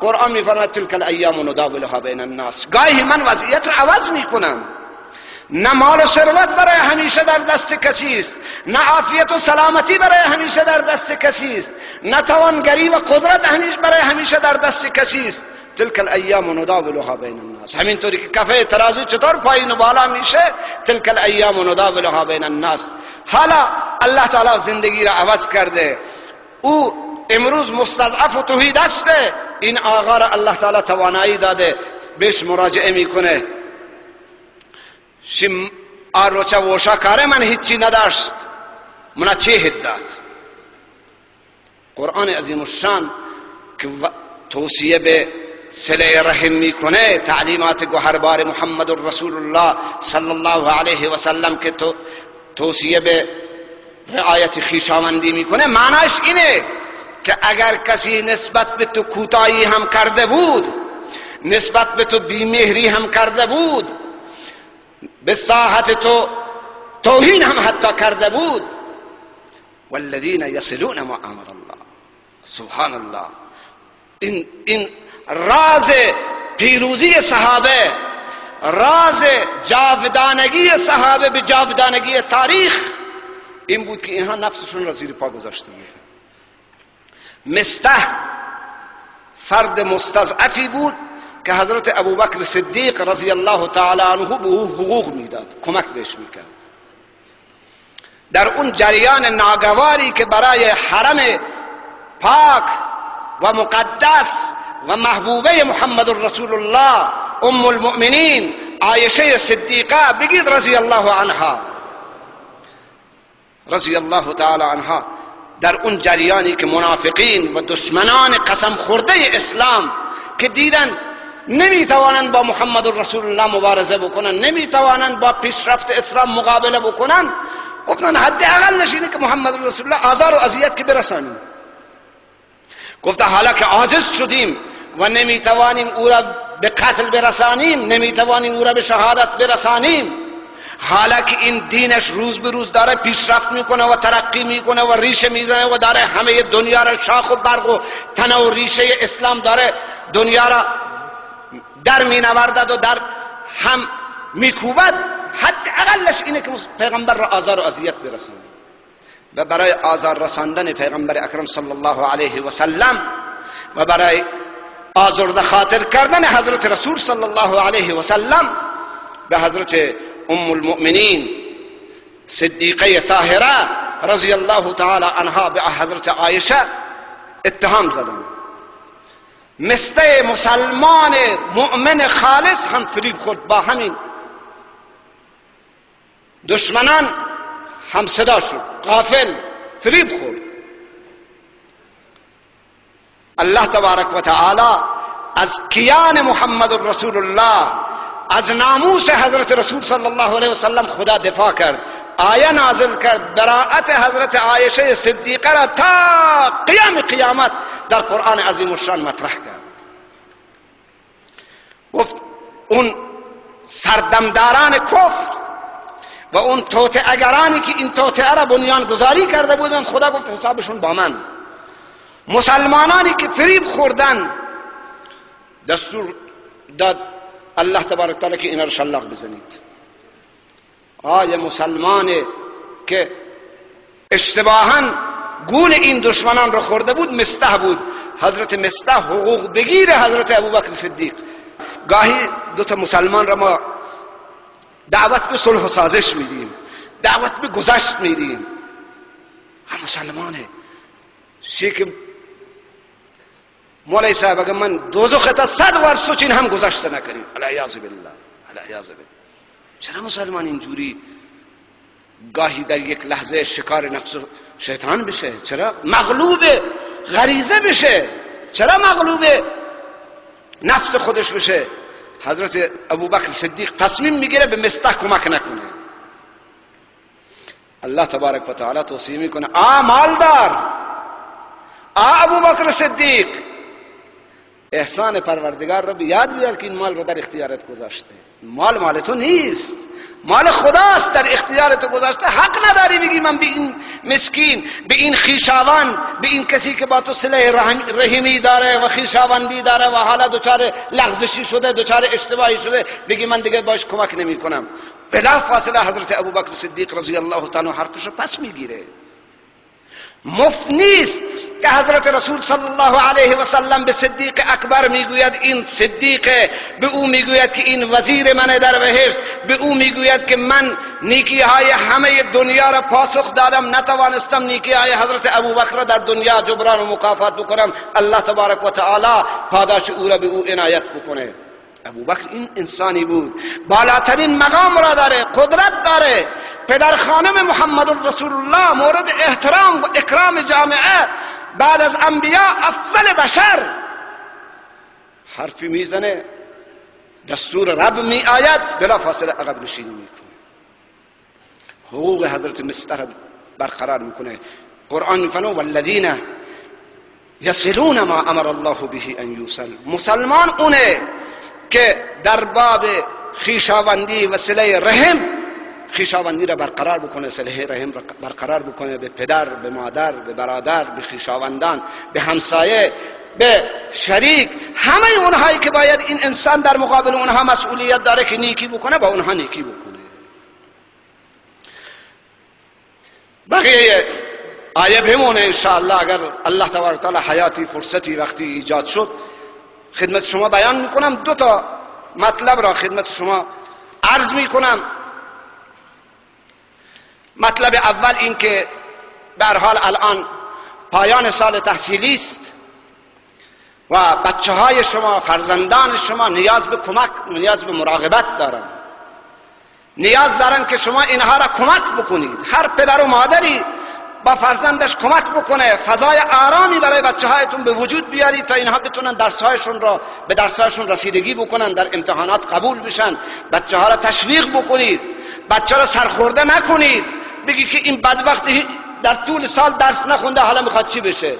قرآن میفرماید تلک الایام نداولها بین الناس. گاهی من وضعیت رو عوض می‌کنم. نه مال و ثروت برای همیشه در دست کسی است نه عافیت و سلامتی برای همیشه در دست کسی است نه توانگری و قدرت همیشه برای همیشه در دست کسی است. تلک الایام نداولها بین همینطوری که کفه ترازو چطور پایین و بالا میشه تلک الایام نداولها بین الناس. حالا الله تعالی زندگی را عوض کرده. او امروز مستضعف و توحید است. این آقا را الله تعالی توانایی داده. بهش مراجعه می‌کنه. شم آروچه وشا کاره من هیچی نداشت. منا چه هداد قرآن عظیم الشان که توصیه به سله رحم می‌کنه تعلیمات گوهربار محمد رسول الله صلی الله علیه و سلم که تو توصیه به رعایت خیشاوندی می‌کنه معناش اینه که اگر کسی نسبت به تو کوتاهی هم کرده بود نسبت به تو بیمهری هم کرده بود به ساحت تو توهین هم حتی کرده بود والذین یصلون ما امر الله. سبحان الله. این, این راز پیروزی صحابه راز جاودانگی صحابه به جاودانگی تاریخ. این بود که اینها نفسشون را زیر پا گذاشته بود مسته فرد مستضعفی بود که حضرت ابوبکر صدیق رضی الله تعالی عنه به او حقوق می‌داد کمک بهش می‌کرد. در اون جریان ناگواری که برای حرم پاک و مقدس و محبوبه محمد رسول الله أم المؤمنین عایشه صدیقه بگید رضی الله عنها. رضی الله تعالی عنها. در اون جریانی که منافقین و دشمنان قسم خورده اسلام که دیدن نمیتوانند با محمد رسول الله مبارزه بکنن نمیتوانند با پیشرفت اسلام مقابله بکنن. گفتن حد أقل نشینه که محمد رسول الله آزار و اذیت که برسانیم. گفته حالا که عاجز شدیم و نمی‌توانیم او را به قتل برسانیم نمی‌توانیم او را به شهادت برسانیم حالا که این دینش روز به روز داره پیشرفت می‌کنه و ترقی می‌کنه و ریشه می‌زنه و داره همه دنیا را شاخ و برق و تنه و ریشه اسلام داره دنیا را در مینوردد و در هم میکوبد حد اقلش اینه که پیغمبر را آزار و اذیت برسانه. و برای آزار رساندن پیغمبر اکرم صلی الله علیه و سلم و برای آزرده خاطر کردن حضرت رسول صلی الله علیه و سلم به حضرت ام المؤمنین صدیقه طاهره رضی الله تعالی عنها به حضرت عایشه اتهام زدن. مسته مسلمان مؤمن خالص هم فریب خورد با همین. دشمنان هم صدا شد غافل فریب خورد. الله تبارک و تعالی از کیان محمد رسول الله از ناموس حضرت رسول صلی الله علیه وسلم خدا دفاع کرد. آیه نازل کرد براعت حضرت عایشه صدیقه را تا قیام قیامت در قرآن عظیم الشان مطرح کرد. گفت اون سردمداران کفر و اون توت اگرانی که این توته را بنیان گذاری کرده بودن خدا گفت حسابشون با من. مسلمانانی که فریب خوردن دستور داد الله تبارک تعالی که اینا رو شلاق بزنید. آیا مسلمانی که اشتباها گول این دشمنان رو خورده بود مسته بود؟ حضرت مسته حقوق بگیره حضرت ابوبکر صدیق. گاهی دو تا مسلمان را ما دعوت به صلح و سازش میدیم. دعوت به گذشت میدیم. هر مسلمانه. شیک مولای صاحب اگر من دوزخ تا صد ور سوچین هم گذشته نکنیم. العیاذ بالله. العیاذ بالله. چرا مسلمان اینجوری گاهی در یک لحظه شکار نفس شیطان بشه؟ چرا؟ مغلوب غریزه بشه. چرا مغلوب نفس خودش بشه؟ حضرت ابوبکر صدیق تصمیم می‌گیره به مستح کمک نکنه. الله تبارک و تعالی توصیه می‌کنه آ مالدار! آ ابوبکر صدیق! احسان پروردگار رو یاد بیار که این مال رو در اختیارت گذاشته. مال مال تو نیست. مال خداست در اختیار تو گذاشته. حق نداری بگی من به این مسکین به این خیشاوان به این کسی که با تو صله رحمی داره و خیشاوندی داره و حالا دچار لغزشی شده دچار اشتباهی شده بگی من دیگه باش کمک نمی کنم بلا فاصله حضرت ابوبکر صدیق رضی الله تعالی حرفش پس می‌گیره. مفت که حضرت رسول صلی الله علیه و سلم به صدیق اکبر میگوید این صدیق به او میگوید که این وزیر من در بهشت به او میگوید که من نیکی های همه دنیا را پاسخ دادم، نتوانستم نیکی های حضرت ابوبکر را در دنیا جبران و مکافات بکنم الله تبارک و تعالی پاداش او را به او عنایت بکنه. ابوبکر این انسانی بود. بالاترین مقام را داره قدرت داره. پدر خانم محمد رسول الله مورد احترام و اکرام جامعه بعد از انبیا افضل بشر. حرفی می‌زنه دستور رب می آید بلا فاصله عقب نشینی می‌کنه. حقوق حضرت مستر برقرار می‌کنه. قرآن میفنه والذین یصلون ما امر الله به ان یوصل. مسلمان اونه. که در باب خیشاوندی و سله رحم خیشاوندی را برقرار بکنه سله رحم را برقرار بکنه به پدر به مادر به برادر به خیشاوندان به همسایه به شریک همه اونهایی که باید این انسان در مقابل اونها مسئولیت داره که نیکی بکنه با اونها نیکی بکنه. بقیه آیه بمونه انشاءالله اگر الله تبارک تعالی حیاتی فرصتی وقتی ایجاد شد. خدمت شما بیان می‌کنم. دو تا مطلب را خدمت شما عرض می‌کنم. مطلب اول این که به حال الان پایان سال تحصیلی است و بچه های شما فرزندان شما نیاز به کمک نیاز به مراقبت دارن. نیاز دارن که شما اینها را کمک بکنید. هر پدر و مادری با فرزندش کمک بکنه فضای آرامی برای بچه هایتون به وجود بیارید تا اینها بتونن درس هایشون را به درس هایشون رسیدگی بکنن در امتحانات قبول بشن بچه ها را تشویق بکنید بچه را سرخورده نکنید. بگی که این بدبختی در طول سال درس نخونده حالا می‌خواد چی بشه؟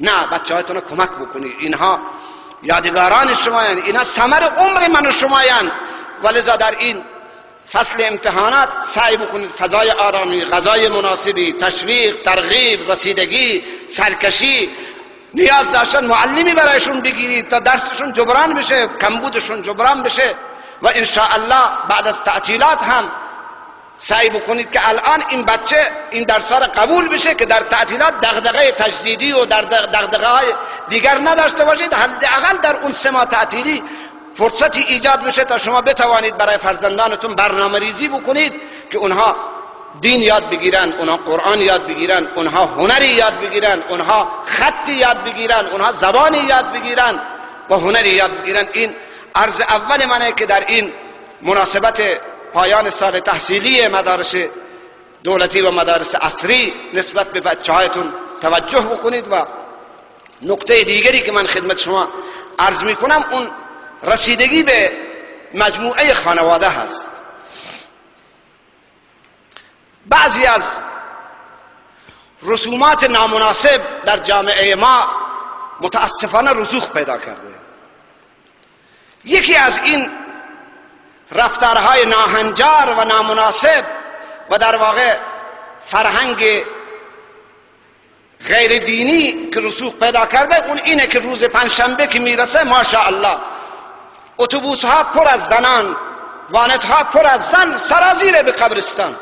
نه بچه هایتون کمک بکنید. اینها یادگاران شما اینها سمر عمر من و شمایند ولذا در این فصل امتحانات سعی بکنید. فضای آرامی غذای مناسبی تشویق ترغیب رسیدگی سرکشی نیاز داشتن معلمی برایشون بگیرید تا درسشون جبران بشه کمبودشون جبران بشه. و ان الله بعد از تعطیلات هم سعی بکنید که الان این بچه این درس را قبول بشه که در تعطیلات دغدغه تجدیدی و در دغدغه دیگر نداشته باشید. حداقل در اون سه ماه تعطیلی فرصتی ایجاد بشه تا شما بتوانید برای فرزندانتون برنامه ریزی بکنید که اونها دین یاد بگیرن اونها قرآن یاد بگیرن اونها هنری یاد بگیرن اونها خطی یاد بگیرن اونها زبانی یاد بگیرن. و هنری یاد بگیرن. این عرض اول منه که در این مناسبت پایان سال تحصیلی مدارس دولتی و مدارس عصری نسبت به بچه هایتون توجه بکنید و نقطه دیگری که من خدمت شما عرض می کنم اون رسیدگی به مجموعه خانواده هست. بعضی از رسومات نامناسب در جامعه ما متاسفانه رسوخ پیدا کرده. یکی از این رفتارهای ناهنجار و نامناسب و در واقع فرهنگ غیر دینی که رسوخ پیدا کرده اون اینه که روز پنجشنبه که می‌رسه ماشاءالله اتوبوس ها پر از زنان وانت ها پر از زن سرازیره به قبرستان.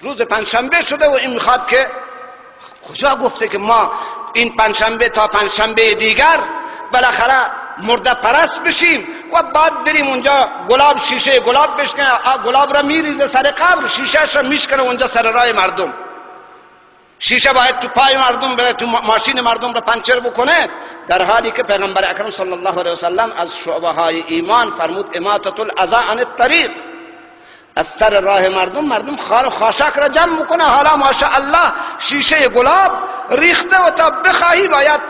روز پنجشنبه شده و این می‌خواد که کجا گفته که ما این پنجشنبه تا پنجشنبه دیگر بالاخره مرده پرست بشیم و بعد بریم اونجا گلاب شیشه گلاب بشکنه گلاب را میریزه سر قبر شیشه را میشکنه اونجا سر رای مردم. شیشه باید تو پای مردم بره تو ماشین مردم را پنچر بکنه. در حالی که پیغمبر اکرم صلی الله علیه وسلم از شعبه های ایمان فرمود اماتت العزا عن الطریق. از سر راه مردم مردم خار و خاشاک را جمع می‌کنه. حالا ماشاءالله شیشه گلاب ریخته و تا بخواهی باید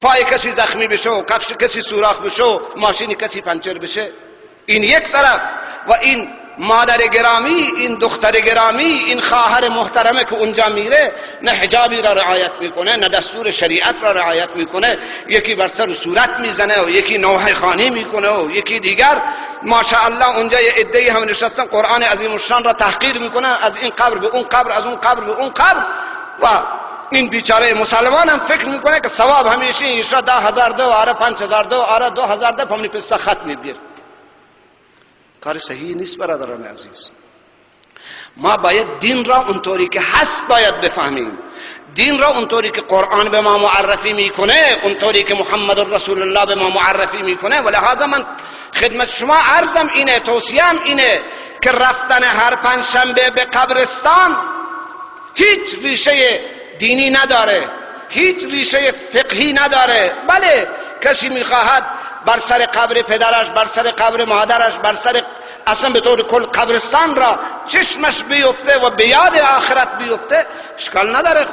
پای کسی زخمی بشه و کفش کسی سوراخ بشه و ماشین کسی پنچر بشه. این یک طرف و این مادر گرامی این دختر گرامی این خواهر محترمه که اونجا میره نه حجابی را رعایت می‌کنه نه دستور شریعت را رعایت می‌کنه یکی بر سر صورت می‌زنه و یکی نوحه خانی می‌کنه و یکی دیگر. ماشاءالله اونجا یه ادهی هم نشستن قرآن عظیم الشان را تحقیر می‌کنه از این قبر به اون قبر از اون قبر به اون قبر. و این بیچاره مسلمان هم فکر می‌کنه که ثواب همیشه ایشا ده هزار دو آره پنج هزار دو آره دو هزار دو پمنی پسا خط میبیر کار صحیح نیست برادران عزیز. ما باید دین را اونطوری که هست باید بفهمیم. دین را اونطوری که قرآن به ما معرفی می‌کنه اونطوری که محمد رسول الله به ما معرفی می‌کنه. و لحاظا من خدمت شما عرضم اینه توصیم اینه که رفتن هر پنجشنبه به قبرستان هیچ ریشه دینی نداره هیچ ریشه فقهی نداره. بله کسی می‌خواهد بر سر قبر پدرش بر سر قبر مادرش بر سر اصلا به طور کل قبرستان را چشمش بیفته و به یاد آخرت بیفته اشکال نداره.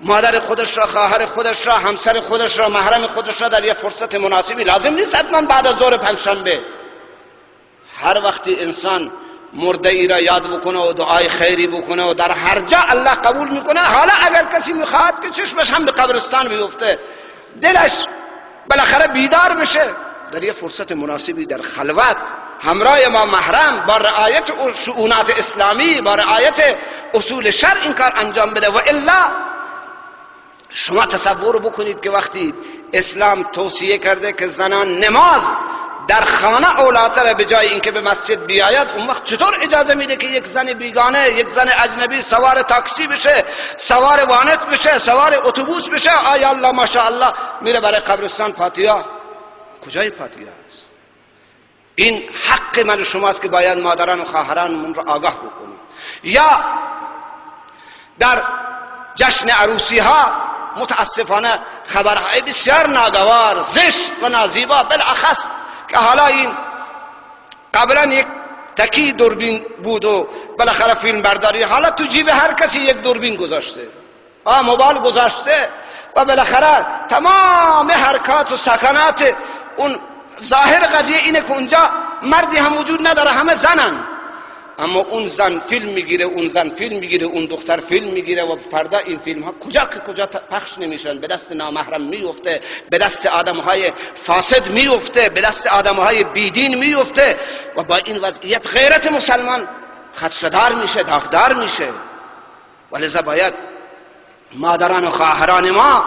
مادر خودش را خواهر خودش را همسر خودش را محرم خودش را در یه فرصت مناسبی لازم نیست حتما بعد از ظهر پنجشنبه. هر وقتی انسان مرده ای را یاد بکنه و دعای خیری بکنه و در هر جا الله قبول می‌کنه حالا اگر کسی می‌خواد که چشمش هم به قبرستان بیفته دلش بالاخره بیدار بشه در یه فرصت مناسبی در خلوت همراه ما محرم با رعایت شعونات اسلامی با رعایت اصول شر این کار انجام بده. و الا شما تصور بکنید که وقتی اسلام توصیه کرده که زنان نماز در خانه اولاتر به جای اینکه به مسجد بیاید اون وقت چطور اجازه میده که یک زن بیگانه یک زن اجنبی سوار تاکسی بشه سوار وانت بشه سوار اتوبوس بشه؟ آیا الله ماشاءالله. میره برای قبرستان پاتیا. کجای پاتیا است؟ این حق من و شماست که باید مادران و خواهرانمون را آگاه بکنیم. یا در جشن عروسی ها متاسفانه خبرهای بسیار ناگوار زشت و نازیبا بالاخص که حالا این قبلا یک تکی دوربین بود و بالاخره فیلم برداری. حالا تو جیب هر کسی یک دوربین گذاشته. آ موبایل گذاشته و بالاخره تمام حرکات و سکنات اون ظاهر قضیه اینه که اونجا مردی هم وجود نداره همه زنن. اما اون زن فیلم می‌گیره اون زن فیلم می‌گیره اون دختر فیلم می‌گیره و فردا این فیلم ها کجا که کجا پخش نمیشن. به دست نامحرم میفته به دست آدم های فاسد میفته به دست آدم های بیدین میفته و با این وضعیت غیرت مسلمان خدشدار میشه داغدار میشه. ولذا باید مادران و خواهران ما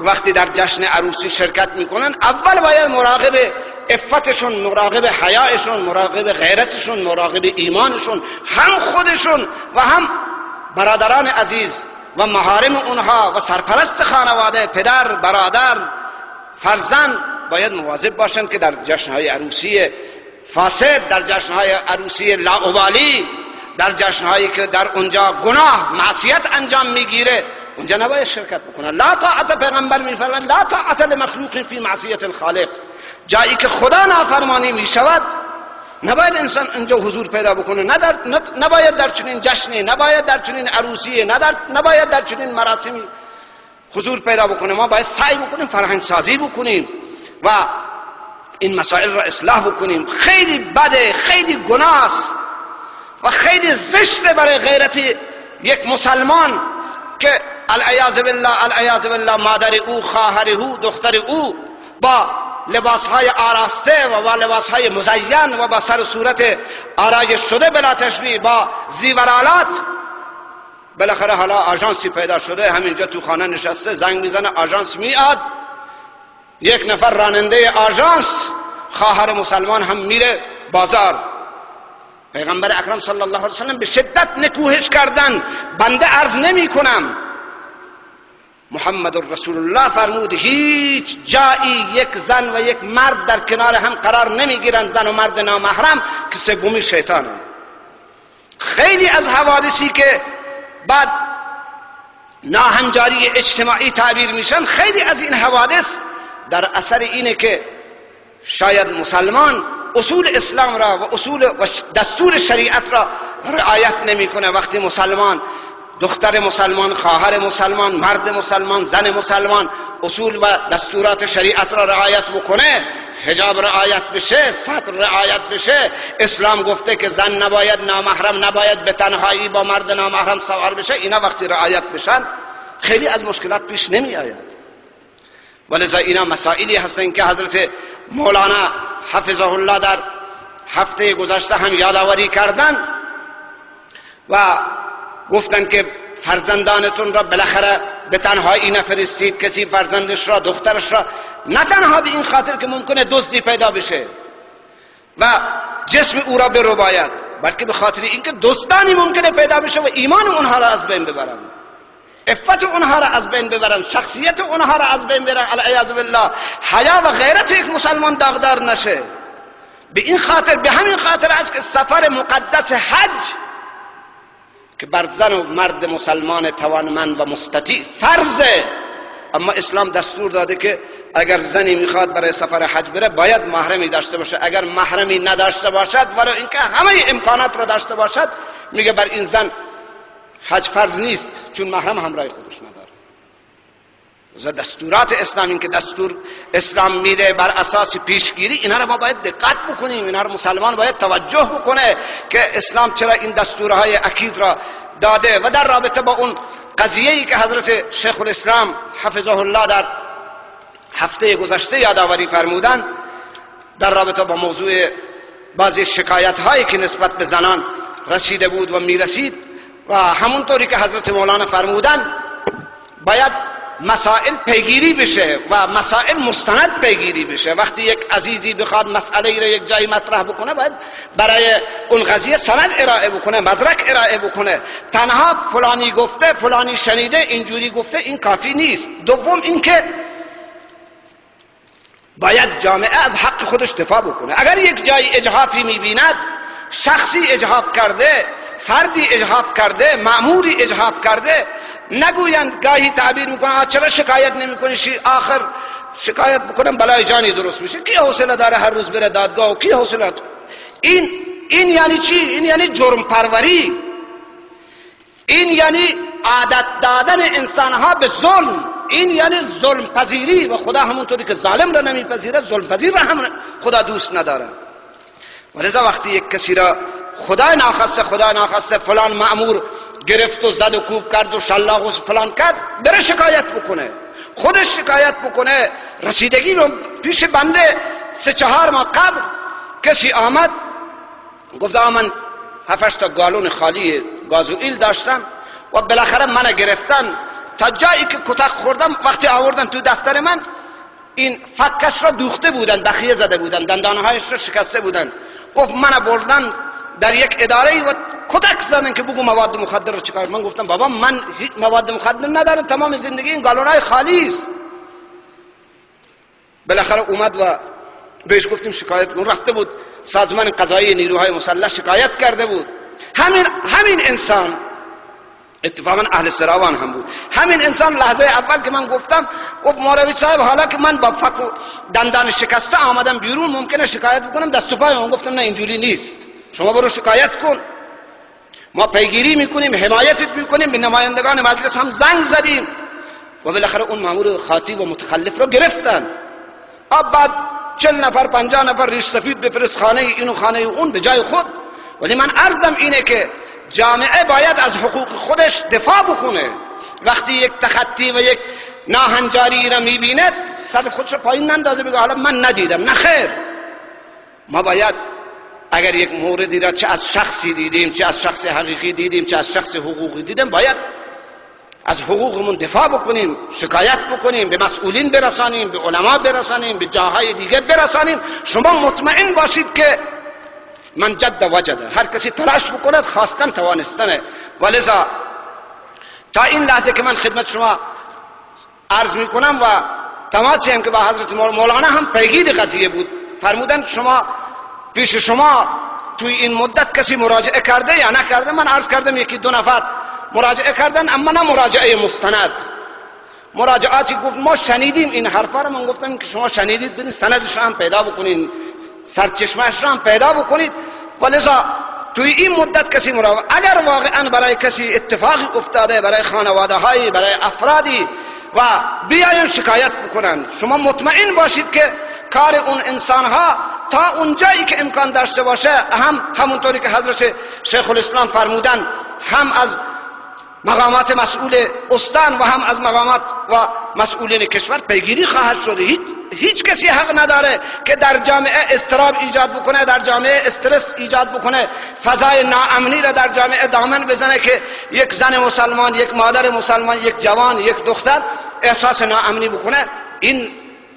وقتی در جشن عروسی شرکت می‌کنن اول باید مراقب افتشون مراقب حیایشون مراقب غیرتشون مراقب ایمانشون هم خودشون و هم برادران عزیز و محارم اونها و سرپرست خانواده پدر برادر فرزند. باید مواظب باشند که در جشنهای عروسی فاسد در جشنهای عروسی لاعبالی در جشنهایی که در اونجا گناه معصیت انجام می‌گیره. اونجا نباید شرکت بکنه لا طاعت پیغمبر میفرماید لا طاعت لمخلوق فی معصیت الخالق. جایی که خدا نافرمانی می شود نباید انسان اینجا حضور پیدا بکنه. نباید در چنین جشنی نباید در چنین عروسی نباید در چنین مراسمی حضور پیدا بکنه. ما باید سعی بکنیم فرهنگ سازی بکنیم و این مسائل را اصلاح بکنیم. خیلی بده خیلی گناه است و خیلی زشت برای غیرت یک مسلمان که العیاذ بالله العیاذ بالله مادر او خواهر او دختر او با لباس های آراسته و با لباس های مزین و با سر صورت آرایش شده بلا تشبیه با زیورالات. بالاخره حالا آژانسی پیدا شده همینجا تو خانه نشسته زنگ می‌زنه آژانس میاد. یک نفر راننده آژانس خواهر مسلمان هم میره بازار. پیغمبر اکرم صلی الله علیه وسلم به شدت نکوهش کردن. بنده عرض نمی کنم محمد رسول الله فرمود هیچ جایی یک زن و یک مرد در کنار هم قرار نمی‌گیرن زن و مرد نامحرم که سومی شیطانه خیلی از حوادثی که بعد ناهنجاری اجتماعی تعبیر میشن خیلی از این حوادث در اثر اینه که شاید مسلمان اصول اسلام را و اصول و دستور شریعت را رعایت نمی‌کنه. وقتی مسلمان دختر مسلمان خواهر مسلمان مرد مسلمان زن مسلمان اصول و دستورات شریعت را رعایت بکنه حجاب رعایت بشه سطر رعایت بشه. اسلام گفته که زن نباید نامحرم نباید به تنهایی با مرد نامحرم سوار بشه. اینا وقتی رعایت بشن خیلی از مشکلات پیش نمی آید ولذا اینا مسائلی هستن که حضرت مولانا حفظه الله در هفته گذشته هم یادآوری کردن و گفتن که فرزندانتون را بالاخره به تنهایی نفرستید کسی فرزندش را دخترش را. نه تنها به این خاطر که ممکنه دزدی پیدا بشه و جسم او را به باید بلکه به خاطر اینکه دوستانی ممکنه پیدا بشه و ایمان اونها را از بین ببرن. افت اونها را از بین ببرن شخصیت اونها را از بین ببرن. العیاذ بالله حیا و غیرت یک مسلمان داغدار نشه. به این خاطر به همین خاطر است که سفر مقدس حج که بر زن و مرد مسلمان توانمند و مستطیع فرضه. اما اسلام دستور داده که اگر زنی می‌خواد برای سفر حج بره باید محرمی داشته باشه. اگر محرمی نداشته باشد ولو اینکه همه امکانات رو داشته باشد میگه بر این زن حج فرض نیست چون محرم همراه خودش نداره. دستورات اسلام این که دستور اسلام میده بر اساس پیشگیری اینا رو ما باید دقت بکنیم. اینا رو مسلمان باید توجه بکنه که اسلام چرا این دستورهای اکید را داده. و در رابطه با اون قضیه ای که حضرت شیخ الاسلام حفظه الله در هفته گذشته یادآوری فرمودن در رابطه با موضوع بعضی شکایت هایی که نسبت به زنان رسیده بود و می‌رسید و همونطوری که حضرت مولانا فرمودن باید مسائل پیگیری بشه و مسائل مستند پیگیری بشه. وقتی یک عزیزی بخواد مسئله را یک جایی مطرح بکنه باید برای اون قضیه سند ارائه بکنه مدرک ارائه بکنه. تنها فلانی گفته فلانی شنیده اینجوری گفته این کافی نیست. دوم اینکه باید جامعه از حق خودش دفاع بکنه. اگر یک جای اجحافی می‌بیند شخصی اجحاف کرده فردی اجحاف کرده معموری اجحاف کرده نگویند گاهی تعبیر می‌کنن چرا شکایت نمی‌کنی؟ آخر شکایت بکنم بلای جانی درست میشه. کی حوصله داره هر روز بره دادگاه؟ و کی حوصله این این یعنی چی؟ این یعنی جرم پروری. این یعنی عادت دادن انسان ها به ظلم. این یعنی ظلم پذیری و خدا همونطوری که ظالم را نمیپذیره ظلم پذیر را هم خدا دوست نداره. ولذا وقتی یک کسی را خدا ناخسته خدا ناخسته فلان معمور گرفت و زد و کوب کرد و شلاق و فلان کرد بره شکایت بکنه. خودش شکایت بکنه. رسیدگی پیش بنده سه چهار ماه قبل کسی آمد گفت من هفتش تا گالون خالی گازوئیل داشتم و بالاخره من گرفتن. تا جایی که کتک خوردم وقتی آوردن تو دفتر من این فکش را دوخته بودن بخیه زده بودن دندانهایش را شکسته بودن. گفت من بردن در یک اداره و کتک زدن که بگو مواد مخدر رو چیکار؟ من گفتم بابا من هیچ مواد مخدر ندارم تمام زندگی این گالونای خالی است. بالاخره اومد و بهش گفتیم شکایت کن. رفته بود سازمان قضایی نیروهای مسلح شکایت کرده بود. همین همین انسان اتفاقا اهل سراوان هم بود. همین انسان لحظه اول که من گفتم گفت مولوی صاحب حالا که من با و دندان شکسته آمدم بیرون ممکنه شکایت بکنم دست و پای گفتم نه اینجوری نیست. شما برو شکایت کن. ما پیگیری می‌کنیم حمایتت می‌کنیم به نمایندگان مجلس هم زنگ زدیم. و بالاخره اون مامور خاطی و متخلف رو گرفتن. اب بعد چل نفر پنجاه نفر ریش سفید بفرست خانه اینو خانه اون به جای خود. ولی من عرضم اینه که جامعه باید از حقوق خودش دفاع بکنه. وقتی یک تخطی و یک ناهنجاری را می‌بیند سر خودش پایین نندازه بگه حالا من ندیدم نه خیر. ما باید اگر یک موردی را چه از شخصی دیدیم چه از شخص حقیقی دیدیم چه از شخص حقوقی دیدیم باید از حقوقمون دفاع بکنیم شکایت بکنیم به مسئولین برسانیم به علما برسانیم به جاهای دیگه برسانیم. شما مطمئن باشید که من جد وجده. هر کسی تلاش بکند خواستن توانستنه. ولذا تا این لحظه که من خدمت شما عرض می‌کنم و تماسی که با حضرت مولانا هم پیگیر قضیه بود فرمودن شما پیش شما توی این مدت کسی مراجعه کرده یا نکرده؟ من عرض کردم یکی دو نفر مراجعه کردن اما نه مراجعه مستند. مراجعاتی گفت ما شنیدیم این حرفا رو. من گفتم که شما شنیدید ببین سندش هم پیدا بکنین. سرچشمهش هم پیدا بکنید. ولذا توی این مدت کسی مراجعه اگر واقعا برای کسی اتفاقی افتاده برای خانواده های برای افرادی و بیاین شکایت بکنن. شما مطمئن باشید که کار اون انسان ها تا اونجایی که امکان داشته باشه هم همونطوری که حضرت شیخ الاسلام فرمودن هم از مقامات مسئول استان و هم از مقامات و مسئولین کشور پیگیری خواهد شده هیچ, هیچ کسی حق نداره که در جامعه استراب ایجاد بکنه در جامعه استرس ایجاد بکنه فضای ناامنی را در جامعه دامن بزنه که یک زن مسلمان یک مادر مسلمان یک جوان یک دختر احساس ناامنی بکنه این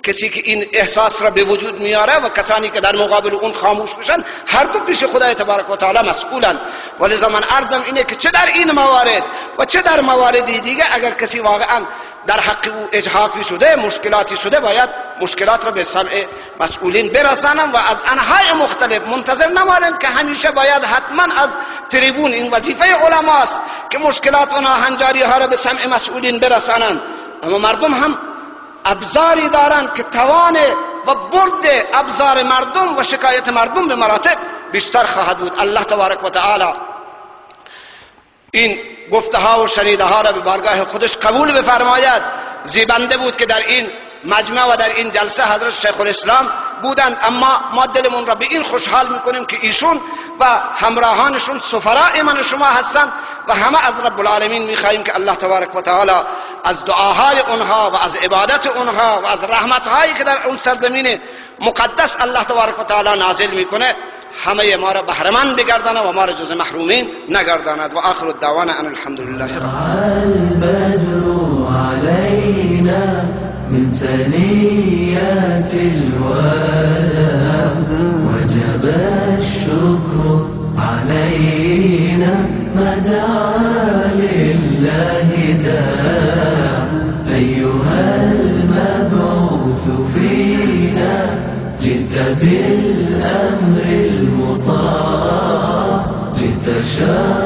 کسی که این احساس را به وجود میاره و کسانی که در مقابل اون خاموش بشن هر دو پیش خدای تبارک و تعالی مسئولن. ولی من عرضم اینه که چه در این موارد و چه در مواردی دیگه اگر کسی واقعا در حق او اجحافی شده مشکلاتی شده باید مشکلات را به سمع مسئولین برسانم و از انهای مختلف منتظر نمانند که همیشه باید حتما از تریبون این وظیفه علماست که مشکلات و ناهنجاری ها را به سمع مسئولین برسانند. اما مردم هم ابزاری دارند که توان و برد ابزار مردم و شکایت مردم به مراتب بیشتر خواهد بود. الله تبارک و تعالی این گفته ها و شنیده ها را به بارگاه خودش قبول بفرماید. زیبنده بود که در این مجمع و در این جلسه حضرت شیخ الاسلام بودند اما ما دلمون را به این خوشحال می‌کنیم که ایشون و همراهانشون سفراء من شما هستند و همه از رب العالمین می‌خواهیم که الله تبارک و تعالی از دعاهای اونها و از عبادت اونها و از رحمت هایی که در اون سرزمین مقدس الله تبارک و تعالی نازل می‌کنه همه ما را بهرمند بگرداند و ما را جز محرومین نگرداند. و آخر الدعوانا ان الحمد لله رب ثنيات الوداع وجب الشكر علينا ما دعا لله داع. أيها المبعوث فينا جئت بالأمر المطاع. جئت شاء